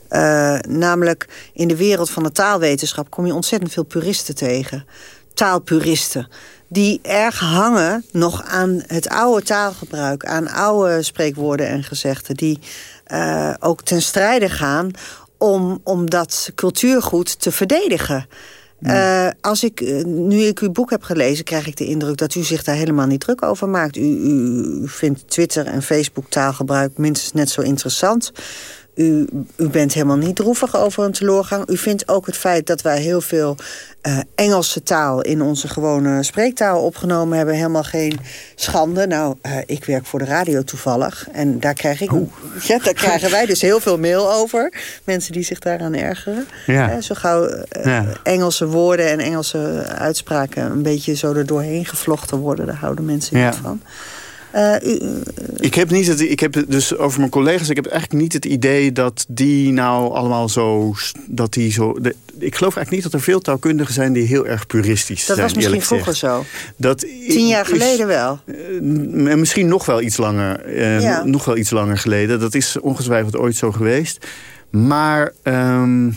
Speaker 8: Eh, namelijk, in de wereld van de taalwetenschap... kom je ontzettend veel puristen tegen. Taalpuristen. Die erg hangen nog aan het oude taalgebruik. Aan oude spreekwoorden en gezegden. Die eh, ook ten strijde gaan om, om dat cultuurgoed te verdedigen. Eh, als ik, eh, nu ik uw boek heb gelezen, krijg ik de indruk dat u zich daar helemaal niet druk over maakt. U, u, u vindt Twitter en Facebook taalgebruik minstens net zo interessant. U, u bent helemaal niet droevig over een teleurgang. U vindt ook het feit dat wij heel veel eh, Engelse taal in onze gewone spreektaal opgenomen hebben helemaal geen schande. Nou, eh, ik werk voor de radio toevallig en daar krijg ik, ja, daar krijgen wij dus heel veel mail over. Mensen die zich daaraan ergeren.
Speaker 9: Ja.
Speaker 8: Eh, zo gauw
Speaker 9: Ja.
Speaker 8: Engelse woorden en Engelse uitspraken een beetje zo er doorheen gevlochten worden, daar houden mensen
Speaker 9: Ja.
Speaker 8: niet van. Eh, u,
Speaker 9: Ik heb, niet het, ik heb dus over mijn collega's, ik heb eigenlijk niet het idee dat die nou allemaal zo. Dat die zo de, ik geloof eigenlijk niet dat er veel taalkundigen zijn die heel erg puristisch
Speaker 8: dat
Speaker 9: zijn.
Speaker 8: was misschien vroeger zo.
Speaker 9: Dat
Speaker 8: Tien jaar
Speaker 9: is-
Speaker 8: geleden wel.
Speaker 9: eh, en misschien nog wel iets langer. eh,
Speaker 8: Ja.
Speaker 9: nog- wel iets langer geleden. Dat is ongetwijfeld ooit zo geweest. Maar ehm,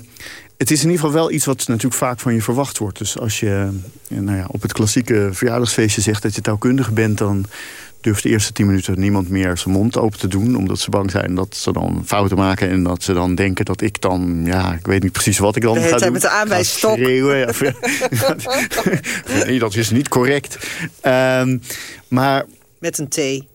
Speaker 9: het is in ieder geval wel iets wat natuurlijk vaak van je verwacht wordt. Dus als je eh, nou ja, op het klassieke verjaardagsfeestje zegt dat je taalkundige bent... dan durft de eerste tien minuten niemand meer zijn mond open te doen... omdat ze bang zijn dat ze dan fouten maken... en dat ze dan denken dat ik dan... ja, ik weet niet precies wat ik dan ga doen.
Speaker 8: met de aanwijsstok.
Speaker 9: Schreeuwen, ja. nee, dat is niet correct. Ehm, maar
Speaker 8: Met een T.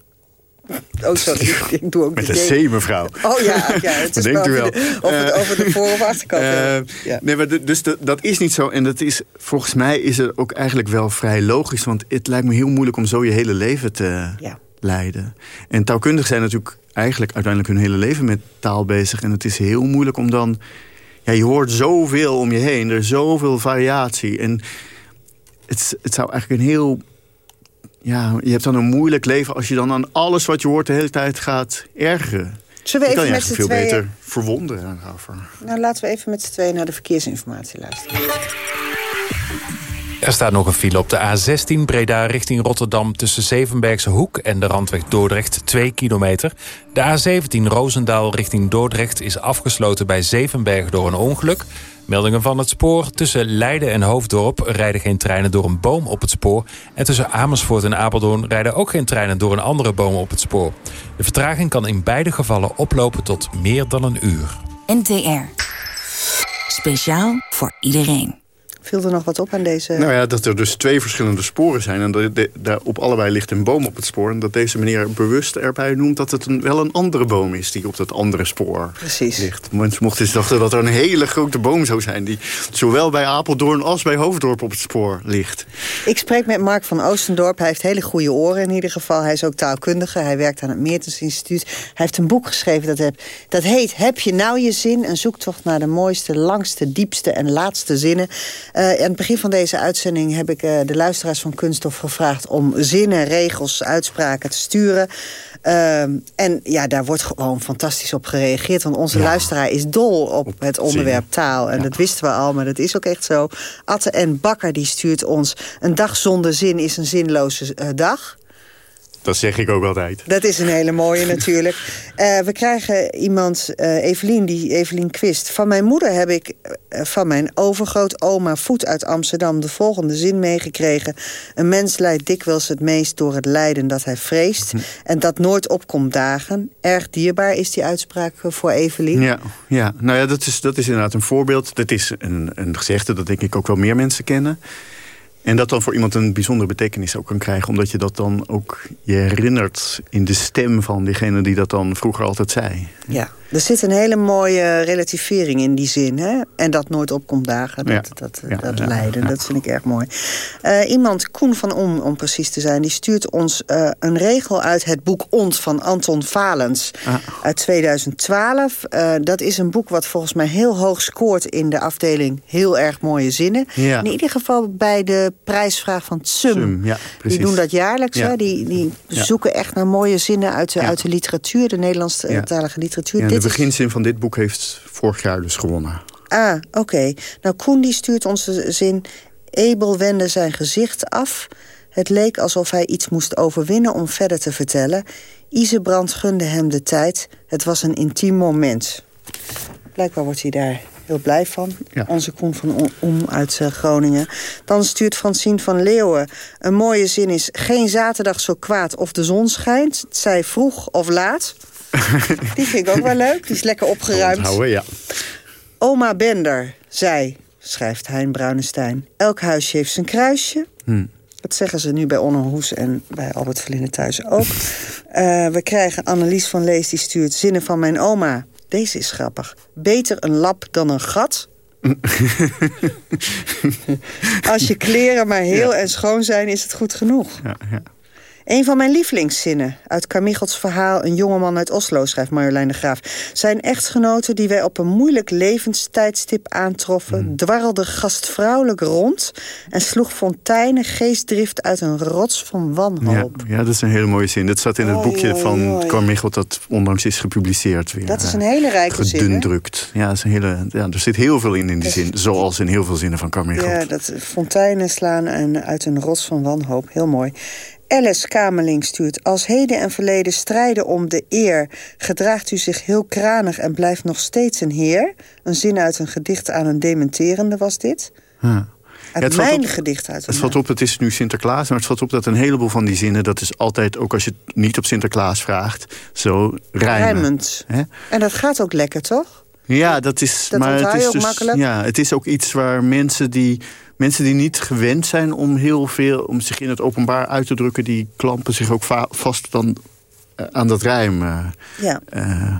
Speaker 8: Oh, sorry. Ik doe ook
Speaker 9: met
Speaker 8: de
Speaker 9: een. C, mevrouw.
Speaker 8: Oh ja, ja het is
Speaker 9: Denkt u
Speaker 8: wel
Speaker 9: wel.
Speaker 8: over de, over, de,
Speaker 9: Eh,
Speaker 8: over de voor- of achterkant.
Speaker 9: Eh,
Speaker 8: ja.
Speaker 9: Nee, maar de- dus de- dat is niet zo. En dat is, volgens mij is het ook eigenlijk wel vrij logisch. Want het lijkt me heel moeilijk om zo je hele leven te,
Speaker 8: Ja.
Speaker 9: leiden. En taalkundigen zijn natuurlijk eigenlijk uiteindelijk hun hele leven met taal bezig. En het is heel moeilijk om dan... Ja, je hoort zoveel om je heen. Er is zoveel variatie. En het, het zou eigenlijk een heel... Ja, je hebt dan een moeilijk leven als je dan aan alles wat je hoort de hele tijd gaat ergeren.
Speaker 8: Zullen we
Speaker 9: je
Speaker 8: even
Speaker 9: kan je
Speaker 8: met z'n
Speaker 9: veel
Speaker 8: tweeën...
Speaker 9: beter verwonderen daarover.
Speaker 8: Nou, laten we even met z'n tweeën naar de verkeersinformatie luisteren.
Speaker 3: Er staat nog een file op de A16 Breda richting Rotterdam... tussen Zevenbergse Hoek en de Randweg Dordrecht, 2 kilometer. De A17 Roosendaal richting Dordrecht is afgesloten bij Zevenberg door een ongeluk. Meldingen van het spoor. Tussen Leiden en Hoofddorp rijden geen treinen door een boom op het spoor. En tussen Amersfoort en Apeldoorn rijden ook geen treinen door een andere boom op het spoor. De vertraging kan in beide gevallen oplopen tot meer dan een uur.
Speaker 11: NTR. Speciaal voor iedereen.
Speaker 8: Viel er nog wat op aan deze...
Speaker 9: Nou ja, dat er dus twee verschillende sporen zijn. En dat de- daar op allebei ligt een boom op het spoor. En dat deze meneer bewust erbij noemt dat het een, wel een andere boom is... die op dat andere spoor
Speaker 8: Precies.
Speaker 9: ligt. Mensen mochten eens dachten dat er een hele grote boom zou zijn... die zowel bij Apeldoorn als bij Hoofddorp op het spoor ligt.
Speaker 8: Ik spreek met Mark van Oostendorp. Hij heeft hele goede oren in ieder geval. Hij is ook taalkundige. Hij werkt aan het Meertens Instituut. Hij heeft een boek geschreven dat, heb, dat heet... Heb je nou je zin? Een zoektocht naar de mooiste, langste, diepste en laatste zinnen. Eh, aan het begin van deze uitzending heb ik eh, de luisteraars van Kunststof gevraagd... om zinnen, regels, uitspraken te sturen. Ehm, en ja, daar wordt gewoon fantastisch op gereageerd. Want onze luisteraar is dol op het onderwerp taal. En dat wisten we al, maar dat is ook echt zo. Atte en Bakker die stuurt ons... een dag zonder zin is een zinloze eh, dag.
Speaker 9: Dat zeg ik ook altijd.
Speaker 8: Dat is een hele mooie natuurlijk. Eh, we krijgen iemand, eh, Evelien, die Evelien Quist. Van mijn moeder heb ik eh, van mijn overgrootoma Voet uit Amsterdam... de volgende zin meegekregen. Een mens lijdt dikwijls het meest door het lijden dat hij vreest... en dat nooit opkomt dagen. Erg dierbaar is die uitspraak voor Evelien.
Speaker 9: Ja, ja. nou ja, dat is, dat is inderdaad een voorbeeld. Dat is een, een gezegde dat denk ik ook wel meer mensen kennen. En dat dan voor iemand een bijzondere betekenis ook kan krijgen... omdat je dat dan ook je herinnert in de stem van diegene die dat dan vroeger altijd zei.
Speaker 8: Ja, er zit een hele mooie relativering in die zin. Hè? En dat nooit opkomt dagen, dat,
Speaker 9: Ja.
Speaker 8: dat, dat
Speaker 9: ja,
Speaker 8: lijden. Dat vind ik erg mooi. Eh, iemand, Koen van Om, om precies te zijn... die stuurt ons eh, een regel uit het boek Ont van Anton Valens...
Speaker 9: Ah.
Speaker 8: uit 2012. Eh, dat is een boek wat volgens mij heel hoog scoort... in de afdeling heel erg mooie zinnen.
Speaker 9: Ja.
Speaker 8: In ieder geval bij de prijsvraag van Tsum.
Speaker 9: Ja,
Speaker 8: die doen dat jaarlijks.
Speaker 9: Ja.
Speaker 8: Hè? Die, die zoeken echt naar mooie zinnen uit de, uit de literatuur... de. Nederlandstalige literatuur. Dit is-
Speaker 9: beginzin van dit boek heeft vorig jaar dus gewonnen.
Speaker 8: Ah, oké. Nou, Koen die stuurt ons de zin... Abel wendde zijn gezicht af. Het leek alsof hij iets moest overwinnen om verder te vertellen. Isebrand gunde hem de tijd. Het was een intiem moment. Blijkbaar wordt hij daar heel blij van.
Speaker 9: Ja.
Speaker 8: Onze Koen van Om uit eh, Groningen. Dan stuurt Francine van Leeuwen. Een mooie zin is... Geen zaterdag zo kwaad of de zon schijnt. Het zij vroeg of laat. Die vind ik ook wel leuk. Die is lekker opgeruimd.
Speaker 9: Onthouden, ja.
Speaker 8: Oma Bender zei, schrijft Hein Bruinestein... elk huisje heeft zijn kruisje. Dat zeggen ze nu bij Onno Hoes en bij Albert Verlinde thuis ook. Eh, we krijgen Annelies van Lees, die stuurt zinnen van mijn oma. Deze is grappig. Beter een lap dan een gat. Als je kleren maar heel en schoon zijn, is het goed genoeg.
Speaker 9: Ja, ja.
Speaker 8: Een van mijn lievelingszinnen uit Carmichels verhaal... Een jongeman uit Oslo, schrijft Marjolein de Graaf. Zijn echtgenoten die wij op een moeilijk levenstijdstip aantroffen... dwarrelde gastvrouwelijk rond... en sloeg fonteinen geestdrift uit een rots van
Speaker 9: Ja,
Speaker 8: wanhoop.
Speaker 9: ja, dat is een hele mooie zin. Dat staat in het boekje van. Carmichael... dat onlangs is gepubliceerd weer.
Speaker 8: Dat is
Speaker 9: eh,
Speaker 8: een hele rijke zin, hè?
Speaker 9: Gedundrukt. Ja, dat is een hele, ja, er zit heel veel in in die zin. Zoals in heel veel zinnen van Carmichael.
Speaker 8: Ja, dat fonteinen slaan en uit een rots van wanhoop. Heel mooi. Alice Kamerling stuurt... Als heden en verleden strijden om de eer... gedraagt u zich heel kranig en blijft nog steeds een heer. Een zin uit een gedicht aan een dementerende was dit.
Speaker 9: Ja.
Speaker 8: Uit
Speaker 9: het
Speaker 8: mijn
Speaker 9: op-
Speaker 8: gedicht uit
Speaker 9: Het valt op, het is nu Sinterklaas, maar het valt op dat een heleboel van die zinnen... dat is altijd, ook als je het niet op Sinterklaas vraagt, zo rijmen.
Speaker 8: Rijmend. En dat gaat ook lekker, toch?
Speaker 9: Ja, dat is.
Speaker 8: Dat
Speaker 9: maar het is
Speaker 8: ook
Speaker 9: dus,
Speaker 8: makkelijk?
Speaker 9: Ja, het is ook iets waar mensen die, mensen die niet gewend zijn om heel veel, om zich in het openbaar uit te drukken, die klampen zich ook va- vast dan eh, aan dat rijm. eh.
Speaker 8: Ja.
Speaker 9: Eh,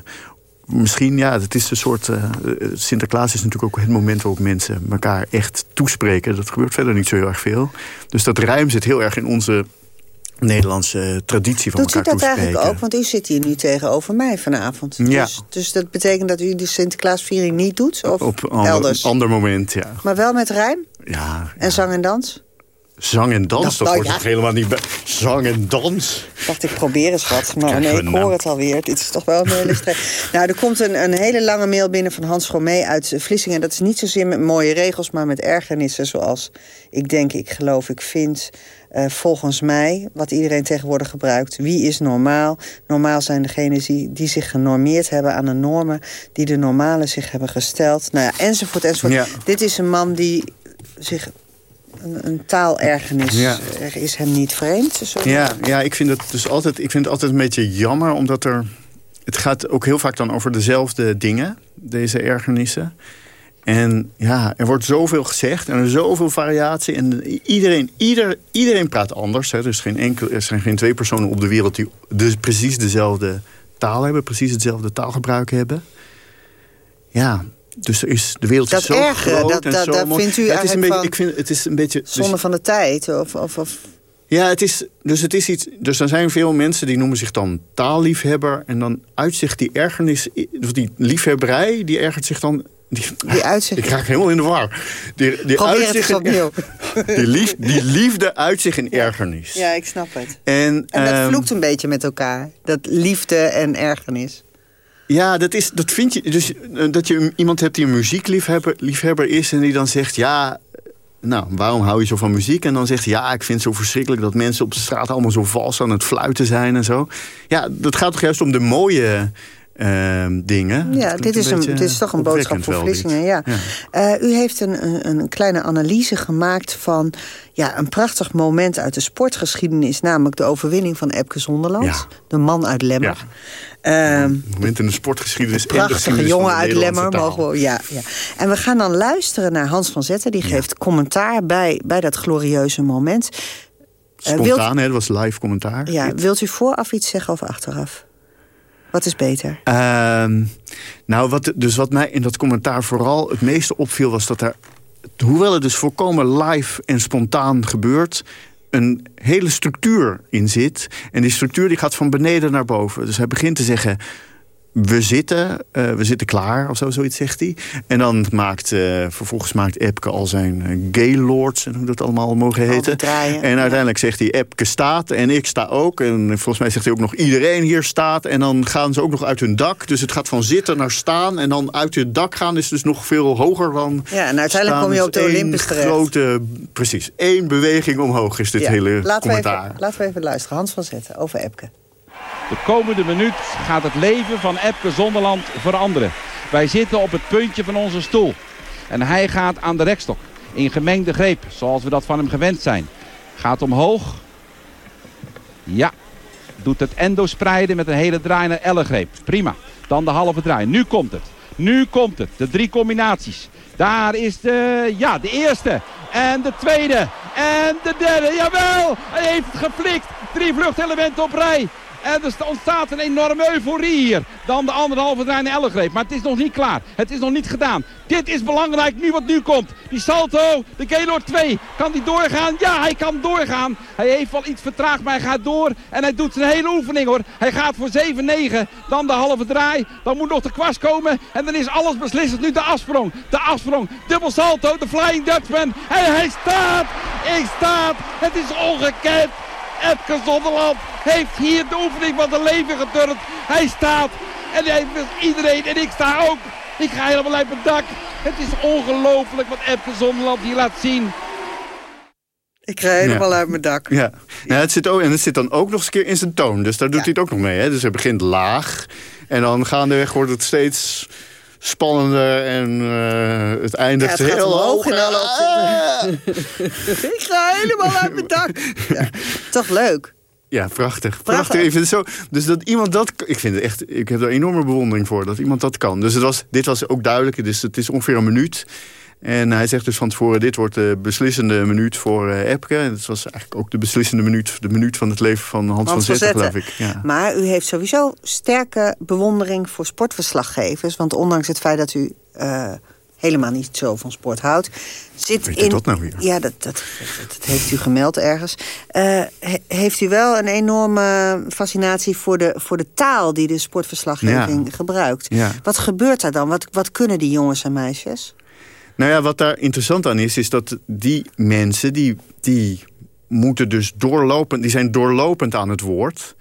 Speaker 9: misschien, ja, het is een soort. Sinterklaas is natuurlijk ook het moment waarop mensen elkaar echt toespreken. Dat gebeurt verder niet zo heel erg veel. Dus dat rijm zit heel erg in onze Nederlandse traditie van
Speaker 8: Doet u
Speaker 9: elkaar
Speaker 8: dat eigenlijk
Speaker 9: toespreken.
Speaker 8: ook? Want u zit hier nu tegenover mij vanavond.
Speaker 9: Ja.
Speaker 8: Dus, dus dat betekent dat u de Sinterklaasviering niet doet? Of
Speaker 9: Op een ander moment, ja.
Speaker 8: Maar wel met rijm?
Speaker 9: Ja.
Speaker 8: En zang en dans?
Speaker 9: Zang en dans,
Speaker 8: Dat-
Speaker 9: dat,
Speaker 8: nou
Speaker 9: hoort
Speaker 8: ja.
Speaker 9: toch helemaal niet bij... Zang en dans?
Speaker 8: Ik dacht, ik probeer eens wat. Maar
Speaker 9: Krijgen
Speaker 8: nee, ik
Speaker 9: nou.
Speaker 8: hoor het alweer. Dit is toch wel een hele strijd. Nou, er komt een, een hele lange mail binnen van Hans Gourmet uit Vlissingen. Dat is niet zozeer met mooie regels, maar met ergernissen. Zoals ik denk, ik geloof, ik vind. eh, volgens mij, wat iedereen tegenwoordig gebruikt. Wie is normaal? Normaal zijn degenen die, die zich genormeerd hebben aan de normen... die de normalen zich hebben gesteld. Nou ja, enzovoort, enzovoort.
Speaker 9: Ja.
Speaker 8: Dit is een man die zich... Een, een taalergernis
Speaker 9: Ja.
Speaker 8: er is hem niet vreemd. Zo
Speaker 9: Ja, ja ik, vind het dus altijd, ik vind het altijd een beetje jammer, omdat er... Het gaat ook heel vaak dan over dezelfde dingen, deze ergernissen. En ja, er wordt zoveel gezegd en er is zoveel variatie. En iedereen, ieder, iedereen praat anders. Hè. Er, is geen enkel, er zijn geen twee personen op de wereld die dus precies dezelfde taal hebben. Precies hetzelfde taalgebruik hebben. Ja, dus er is, de wereld
Speaker 8: Dat
Speaker 9: is zo groot
Speaker 8: dat-
Speaker 9: en
Speaker 8: dat-
Speaker 9: zo
Speaker 8: dat
Speaker 9: mooi.
Speaker 8: vindt u
Speaker 9: Ja, het is een
Speaker 8: eigenlijk
Speaker 9: beetje, Ik vind het is een beetje... dus-
Speaker 8: Zonde van de tijd? Of, of, of...
Speaker 9: ja, het is, dus het is iets. Dus er zijn veel mensen die noemen zich dan taalliefhebber. En dan uitzicht die ergernis, of die liefhebberij, die ergert zich dan. Die,
Speaker 8: Die uitzicht-
Speaker 9: Ik raak helemaal in de war. Die, die, uitzicht-
Speaker 8: opnieuw.
Speaker 9: die, lief, die liefde uit zich in ergernis.
Speaker 8: Ja, ik snap het.
Speaker 9: En,
Speaker 8: En dat
Speaker 9: ehm,
Speaker 8: vloekt een beetje met elkaar. Dat liefde en ergernis.
Speaker 9: Ja, dat, is, dat vind je. Dus eh, dat je iemand hebt die een muziekliefhebber liefhebber is en die dan zegt: Ja, nou, waarom hou je zo van muziek? En dan zegt Ja, ik vind het zo verschrikkelijk dat mensen op de straat allemaal zo vals aan het fluiten zijn en zo. Ja, dat gaat toch juist om de mooie ehm, dingen.
Speaker 8: Ja, dit is, een, dit is toch een boodschap voor. Vlissingen. Ja.
Speaker 9: Ja.
Speaker 8: Eh, u heeft een, een, kleine analyse gemaakt van ja, een prachtig moment uit de sportgeschiedenis. Namelijk de overwinning van Epke Zonderland.
Speaker 9: Ja.
Speaker 8: De man uit Lemmer. Ehm,
Speaker 9: Moment in de sportgeschiedenis. en de
Speaker 8: prachtige jongen uit Lemmer. Mogen we, ja, ja. En we gaan dan luisteren naar Hans van Zetten. Die geeft commentaar bij, bij dat glorieuze moment. Eh, wilt-
Speaker 9: Spontaan, hè, dat was live commentaar.
Speaker 8: Ja, wilt u vooraf iets zeggen of achteraf? Wat is beter?
Speaker 9: Ehm, nou, wat, dus wat mij in dat commentaar vooral het meeste opviel... was dat er, hoewel het dus volkomen live en spontaan gebeurt... een hele structuur in zit. En die structuur die gaat van beneden naar boven. Dus hij begint te zeggen... We zitten, eh, we zitten klaar, of zo, zoiets zegt hij. En dan maakt, eh, vervolgens maakt Epke al zijn eh, gaylords... en hoe dat allemaal mogen heten.
Speaker 8: draaien,
Speaker 9: En uiteindelijk zegt hij, Epke staat en ik sta ook. En volgens mij zegt hij ook nog, iedereen hier staat. En dan gaan ze ook nog uit hun dak. Dus het gaat van zitten naar staan. En dan uit je dak gaan is dus nog veel hoger dan
Speaker 8: Ja, en uiteindelijk
Speaker 9: staan.
Speaker 8: kom je
Speaker 9: Dus
Speaker 8: op de
Speaker 9: één
Speaker 8: Olympus terecht.
Speaker 9: grote, precies, één beweging omhoog is dit
Speaker 8: Ja,
Speaker 9: hele
Speaker 8: laten, we even, laten we even luisteren. Hans van Zetten over Epke.
Speaker 12: De komende minuut gaat het leven van Epke Zonderland veranderen. Wij zitten op het puntje van onze stoel. En hij gaat aan de rekstok. In gemengde greep, zoals we dat van hem gewend zijn. Gaat omhoog. Ja. Doet het endo spreiden met een hele draai naar ellegreep. Prima. Dan de halve draai. Nu komt het. Nu komt het. De drie combinaties. Daar is de, ja, de eerste. En de tweede. En de derde. Jawel. Hij heeft het geflikt. Drie vluchtelementen op rij. En er ontstaat een enorme euforie hier. Dan de anderhalve draai naar ellegreep. Maar het is nog niet klaar. Het is nog niet gedaan. Dit is belangrijk nu wat nu komt. Die salto, de Gaylord 2. Kan die doorgaan? Ja, hij kan doorgaan. Hij heeft wel iets vertraagd, maar hij gaat door. En hij doet zijn hele oefening hoor. Hij gaat voor 7-9. Dan de halve draai. Dan moet nog de kwast komen. En dan is alles beslissend. Nu de afsprong. De afsprong. Dubbel salto. De Flying Dutchman. En hij staat. Ik staat. Het is ongekend. Epke Zonderland heeft hier de oefening van zijn leven geturnd. Hij staat. En hij heeft iedereen. En ik sta ook. Ik ga helemaal uit mijn dak. Het is ongelooflijk wat Epke Zonderland hier laat zien.
Speaker 8: Ik ga helemaal
Speaker 9: Ja.
Speaker 8: uit mijn dak.
Speaker 9: Ja, ja het zit ook, en het zit dan ook nog eens een keer in zijn toon. Dus daar doet hij het ook nog mee. Hè? Dus hij begint laag. En dan gaandeweg wordt het steeds spannender. En eh, het eindigt
Speaker 8: Ja, het
Speaker 9: heel hoog.
Speaker 8: in alle ik ga helemaal uit mijn dak. Ja, toch leuk.
Speaker 9: Ja, prachtig.
Speaker 8: Prachtig.
Speaker 9: Prachtig. Ik vind het zo, dus dat iemand dat... Ik vind het echt... Ik heb er enorme bewondering voor dat iemand dat kan. Dus het was, dit was ook duidelijk. Dus het is ongeveer een minuut. En hij zegt dus van tevoren... dit wordt de beslissende minuut voor eh Epke. En het was eigenlijk ook de beslissende minuut... de minuut van het leven van Hans,
Speaker 8: Hans
Speaker 9: van
Speaker 8: van
Speaker 9: Zetten, geloof ik. Ja.
Speaker 8: Maar u heeft sowieso sterke bewondering voor sportverslaggevers. Want ondanks het feit dat u eh, helemaal niet zo van sport houdt... Zit
Speaker 9: Weet
Speaker 8: in,
Speaker 9: dat nou weer?
Speaker 8: Ja, dat, dat, dat, heeft u gemeld ergens. Uh, heeft u wel een enorme fascinatie voor de, voor de taal... die de sportverslaggeving gebruikt.
Speaker 9: Ja.
Speaker 8: Wat gebeurt daar dan? Wat, wat kunnen die jongens en meisjes?
Speaker 9: Nou ja, wat daar interessant aan is... is dat die mensen, die, die moeten dus doorlopen... die zijn doorlopend aan het woord...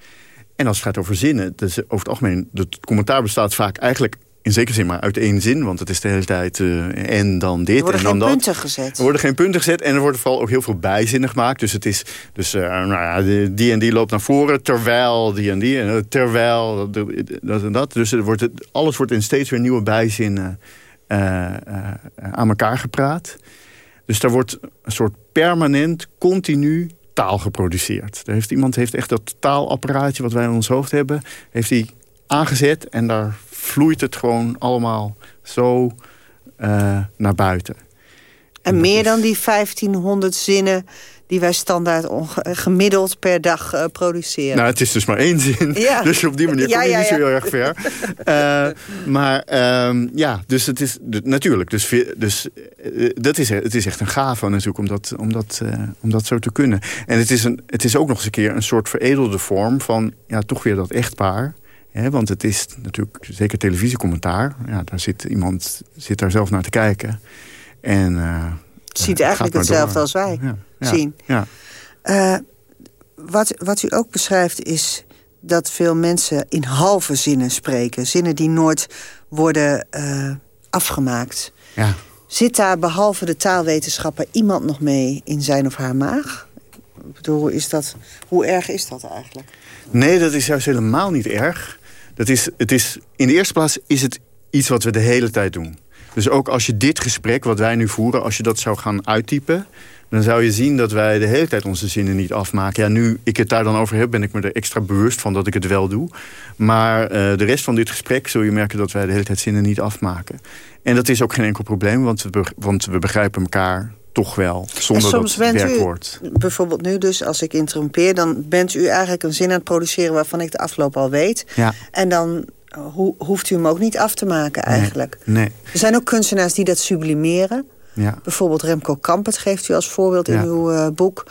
Speaker 9: En als het gaat over zinnen, dus over het algemeen... het commentaar bestaat vaak eigenlijk in zekere zin maar uit één zin. Want het is de hele tijd uh, en dan dit
Speaker 8: en dan dat.
Speaker 9: Er worden
Speaker 8: geen punten gezet.
Speaker 9: Er worden geen punten gezet en er worden vooral ook heel veel bijzinnen gemaakt. Dus het is, dus uh, nou ja, die en die loopt naar voren, terwijl die en die, en terwijl dat en dat. Dus er wordt het, alles wordt in steeds weer nieuwe bijzinnen aan elkaar gepraat. Dus daar wordt een soort permanent, continu taal geproduceerd. Er heeft, iemand heeft echt dat taalapparaatje wat wij in ons hoofd hebben... heeft hij aangezet en daar vloeit het gewoon allemaal zo uh, naar buiten.
Speaker 8: En, en meer dan die 1500 zinnen die wij standaard gemiddeld per dag uh, produceren.
Speaker 9: Nou, het is dus maar één zin. Ja. Dus op die manier kom je ja, niet zo heel erg ver. uh, maar um, ja, dus het is natuurlijk. Dus, dus uh, dat is, het is echt een gave natuurlijk om dat, om, dat, om dat zo te kunnen. En het is, een, het is ook nog eens een keer een soort veredelde vorm van ja, toch weer dat echtpaar. He, want het is natuurlijk zeker televisiecommentaar. Ja, daar zit iemand zit daar zelf naar te kijken. En
Speaker 8: het ziet eigenlijk hetzelfde als wij
Speaker 9: ja,
Speaker 8: zien.
Speaker 9: Ja.
Speaker 8: Uh, wat, wat u ook beschrijft is dat veel mensen in halve zinnen spreken. Zinnen die nooit worden uh, afgemaakt.
Speaker 9: Ja.
Speaker 8: Zit daar behalve de taalwetenschapper iemand nog mee in zijn of haar maag? Ik bedoel, is dat, hoe erg is dat eigenlijk?
Speaker 9: Nee, dat is juist helemaal niet erg. Dat is, het is, in de eerste plaats is het iets wat we de hele tijd doen. Dus ook als je dit gesprek wat wij nu voeren... als je dat zou gaan uittypen... dan zou je zien dat wij de hele tijd onze zinnen niet afmaken. Ja, nu ik het daar dan over heb, ben ik me er extra bewust van dat ik het wel doe. Maar uh, de rest van dit gesprek zul je merken dat wij de hele tijd zinnen niet afmaken. En dat is ook geen enkel probleem, want we, want we begrijpen elkaar toch wel, zonder
Speaker 8: en soms
Speaker 9: dat
Speaker 8: bent
Speaker 9: werkwoord.
Speaker 8: U, bijvoorbeeld nu dus, als ik interrumpeer... dan bent u eigenlijk een zin aan het produceren waarvan ik de afloop al weet.
Speaker 9: Ja.
Speaker 8: En dan ho hoeft u hem ook niet af te maken eigenlijk.
Speaker 9: Nee, nee.
Speaker 8: Er zijn ook kunstenaars die dat sublimeren.
Speaker 9: Ja.
Speaker 8: Bijvoorbeeld Remco Kampert geeft u als voorbeeld in
Speaker 9: Ja.
Speaker 8: uw uh, boek.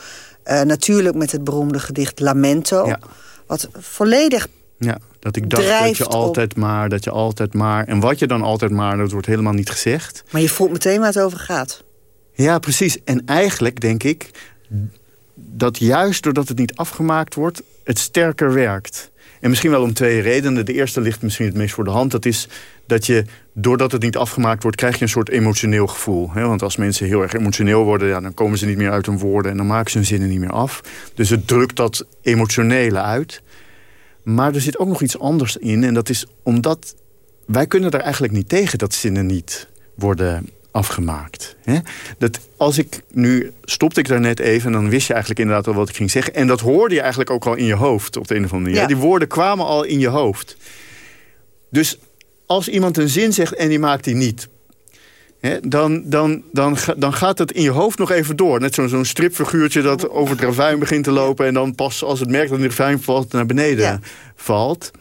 Speaker 8: Uh, natuurlijk met het beroemde gedicht Lamento.
Speaker 9: Ja.
Speaker 8: Wat volledig
Speaker 9: Ja, dat ik dacht dat je
Speaker 8: op-
Speaker 9: altijd maar, dat je altijd maar... En wat je dan altijd maar, dat wordt helemaal niet gezegd.
Speaker 8: Maar je voelt meteen waar het over gaat.
Speaker 9: Ja, precies. En eigenlijk denk ik dat juist doordat het niet afgemaakt wordt... het sterker werkt. En misschien wel om twee redenen. De eerste ligt misschien het meest voor de hand. Dat is dat je, doordat het niet afgemaakt wordt... krijg je een soort emotioneel gevoel. Want als mensen heel erg emotioneel worden... Ja, dan komen ze niet meer uit hun woorden... en dan maken ze hun zinnen niet meer af. Dus het drukt dat emotionele uit. Maar er zit ook nog iets anders in. En dat is omdat wij kunnen er eigenlijk niet tegen... dat zinnen niet worden afgemaakt. Hè? Dat als ik nu stopte ik daar net even en dan wist je eigenlijk inderdaad al wat ik ging zeggen. En dat hoorde je eigenlijk ook al in je hoofd op de een of andere manier.
Speaker 8: Ja.
Speaker 9: Die woorden kwamen al in je hoofd. Dus als iemand een zin zegt en die maakt die niet... Hè, dan, dan, dan, dan gaat het in je hoofd nog even door. Net zo'n zo'n stripfiguurtje dat over het ravijn begint te lopen... en dan pas als het merkt dat het ravijn valt, naar beneden
Speaker 8: Ja.
Speaker 9: valt.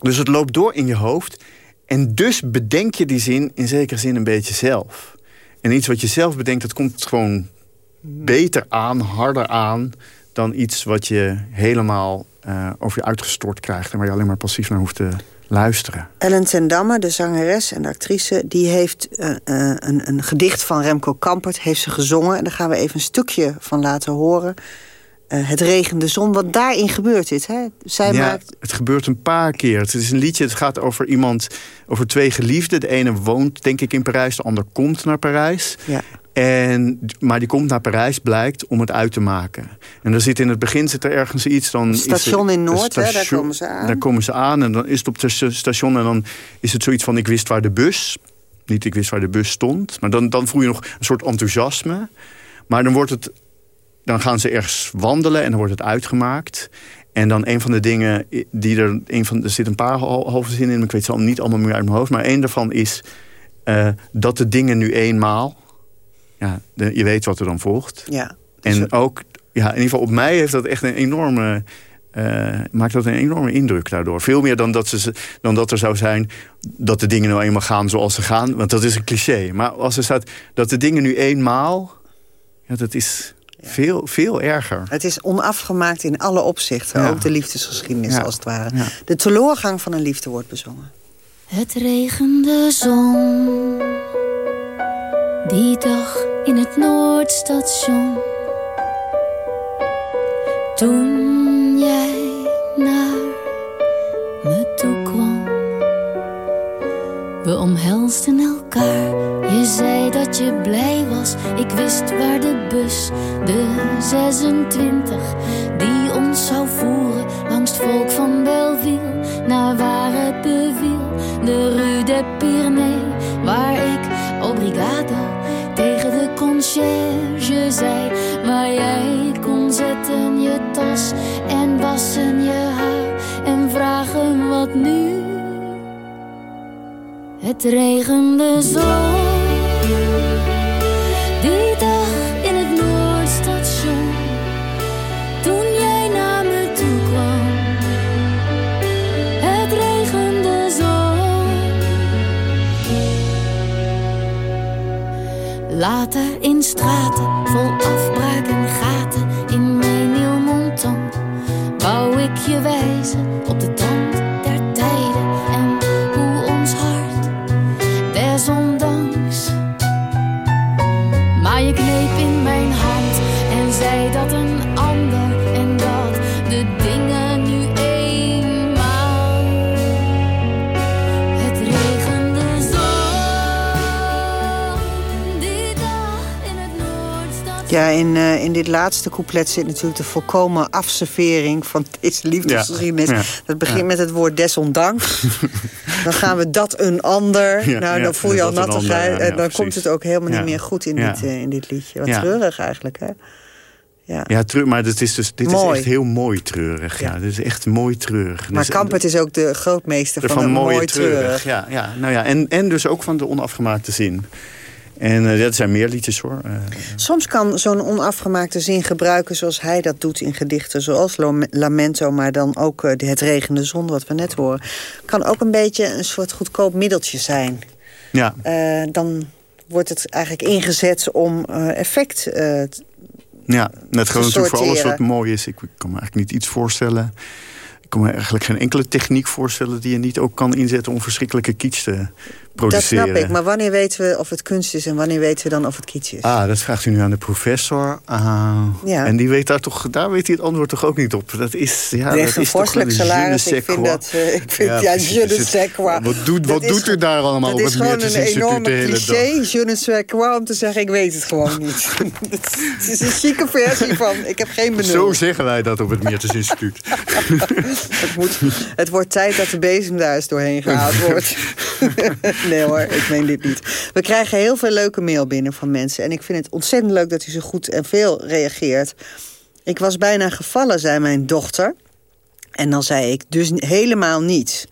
Speaker 9: Dus het loopt door in je hoofd. En dus bedenk je die zin in zekere zin een beetje zelf. En iets wat je zelf bedenkt, dat komt gewoon beter aan, harder aan... dan iets wat je helemaal eh, over je uitgestort krijgt... en waar je alleen maar passief naar hoeft te luisteren.
Speaker 8: Ellen ten Damme, de zangeres en de actrice... die heeft eh, eh, een, een gedicht van Remco Kampert heeft ze gezongen. En daar gaan we even een stukje van laten horen. Eh, het regende zon, wat daarin gebeurt dit. Hè? Zij
Speaker 9: ja,
Speaker 8: maakt...
Speaker 9: het gebeurt een paar keer. Het is een liedje, het gaat over iemand, over twee geliefden. De ene woont, denk ik, in Parijs, de ander komt naar Parijs.
Speaker 8: Ja.
Speaker 9: En, maar die komt naar Parijs, blijkt, om het uit te maken. En er zit in het begin zit er ergens iets. Dan is
Speaker 8: Station
Speaker 9: er-
Speaker 8: in Noord, hè, daar komen ze aan.
Speaker 9: Daar komen ze aan en dan is het op het sta- station... en dan is het zoiets van, ik wist waar de bus... Niet ik wist waar de bus stond. Maar dan, dan voel je nog een soort enthousiasme. Maar dan wordt het dan gaan ze ergens wandelen en dan wordt het uitgemaakt. En dan een van de dingen die er... Een van, er zit een paar hal- halve zinnen in, maar ik weet ze al niet allemaal meer uit mijn hoofd. Maar één daarvan is eh, dat de dingen nu eenmaal... Ja, de- je weet wat er dan volgt.
Speaker 8: Ja. Dus
Speaker 9: En ook, ja, in ieder geval op mij heeft dat echt een enorme uh, maakt dat een enorme indruk daardoor. Veel meer dan dat, ze, dan dat er zou zijn dat de dingen nou eenmaal gaan zoals ze gaan. Want dat is een cliché. Maar als er staat dat de dingen nu eenmaal... Ja, dat is veel, veel erger.
Speaker 8: Het is onafgemaakt in alle opzichten. Ook de liefdesgeschiedenis als het ware. De teleurgang van een liefde wordt bezongen.
Speaker 13: Het regende zon. Die dag in het Noordstation. Toen jij naar We omhelsden elkaar. Je zei dat je blij was. Ik wist waar de bus, de 26, die ons zou voeren langs het volk van Belleville naar waar het beviel. De Rue de Pyrénées, waar ik obrigado tegen de conciërge zei. Waar jij kon zetten je tas en wassen je haar en vragen wat nu. Het regende zo. Die dag in het Noordstation. Toen jij naar me toe kwam. Het regende zo. Later in straten vol afbraak en gaten. In mijn nieuw montan. Wou ik je wijzen op de
Speaker 8: Ja, in, eh, in dit laatste couplet zit natuurlijk de volkomen afservering van deze liefdesgeschiedenis.
Speaker 9: Ja, ja,
Speaker 8: Dat begint
Speaker 9: ja.
Speaker 8: met het woord desondanks. dan gaan we dat een ander. Nou, dan voel je al nattigheid. en dan
Speaker 9: ja,
Speaker 8: komt het ook helemaal niet meer goed in, dit, eh, in dit liedje. Wat treurig eigenlijk, hè? Ja.
Speaker 9: Ja, treur, maar dit is, dus, dit is echt heel mooi treurig. Ja. Dit is echt mooi treurig.
Speaker 8: Maar
Speaker 9: Dus-
Speaker 8: Kampert is ook de grootmeester van,
Speaker 9: van
Speaker 8: mooi treurig.
Speaker 9: treurig. Ja, ja, nou ja, en, en dus ook van de onafgemaakte zin. En eh, dat zijn meer liedjes hoor. Eh,
Speaker 8: Soms kan zo'n onafgemaakte zin gebruiken zoals hij dat doet in gedichten. Zoals Lamento, maar dan ook eh, Het regende zon, wat we net horen. Kan ook een beetje een soort goedkoop middeltje zijn.
Speaker 9: ja,
Speaker 8: Eh, dan wordt het eigenlijk ingezet om eh, effect eh,
Speaker 9: ja, net gewoon natuurlijk voor alles wat mooi is. Ik, ik kan me eigenlijk niet iets voorstellen. Ik kan me eigenlijk geen enkele techniek voorstellen... die je niet ook kan inzetten om verschrikkelijke kitsch te
Speaker 8: Dat snap ik, maar wanneer weten we of het kunst is... en wanneer weten we dan of het kitsch is?
Speaker 9: Ah, dat vraagt u nu aan de professor. Ah,
Speaker 8: Ja.
Speaker 9: En die weet daar, toch, daar weet hij het antwoord toch ook niet op. Dat is, ja, dat
Speaker 8: een
Speaker 9: is toch
Speaker 8: vorstelijk
Speaker 9: een ne
Speaker 8: salaris. Ik vind dat... eh, ik vind, ja,
Speaker 9: precies.
Speaker 8: je ne
Speaker 9: het-
Speaker 8: sais quoi.
Speaker 9: Wat doet, wat
Speaker 8: is
Speaker 9: doet u daar allemaal op
Speaker 8: is
Speaker 9: het
Speaker 8: gewoon
Speaker 9: Meertens
Speaker 8: een enorme cliché. Je ne sais quoi om te zeggen, ik weet het gewoon niet. het is een chique versie van, ik heb geen benul.
Speaker 9: Zo zeggen wij dat op het Meertens Instituut.
Speaker 8: het, moet, het wordt tijd dat de bezem daar eens doorheen gehaald wordt. Nee hoor, ik meen dit niet. We krijgen heel veel leuke mail binnen van mensen. En ik vind het ontzettend leuk dat u zo goed en veel reageert. Ik was bijna gevallen, zei mijn dochter. En dan zei ik, dus helemaal niet.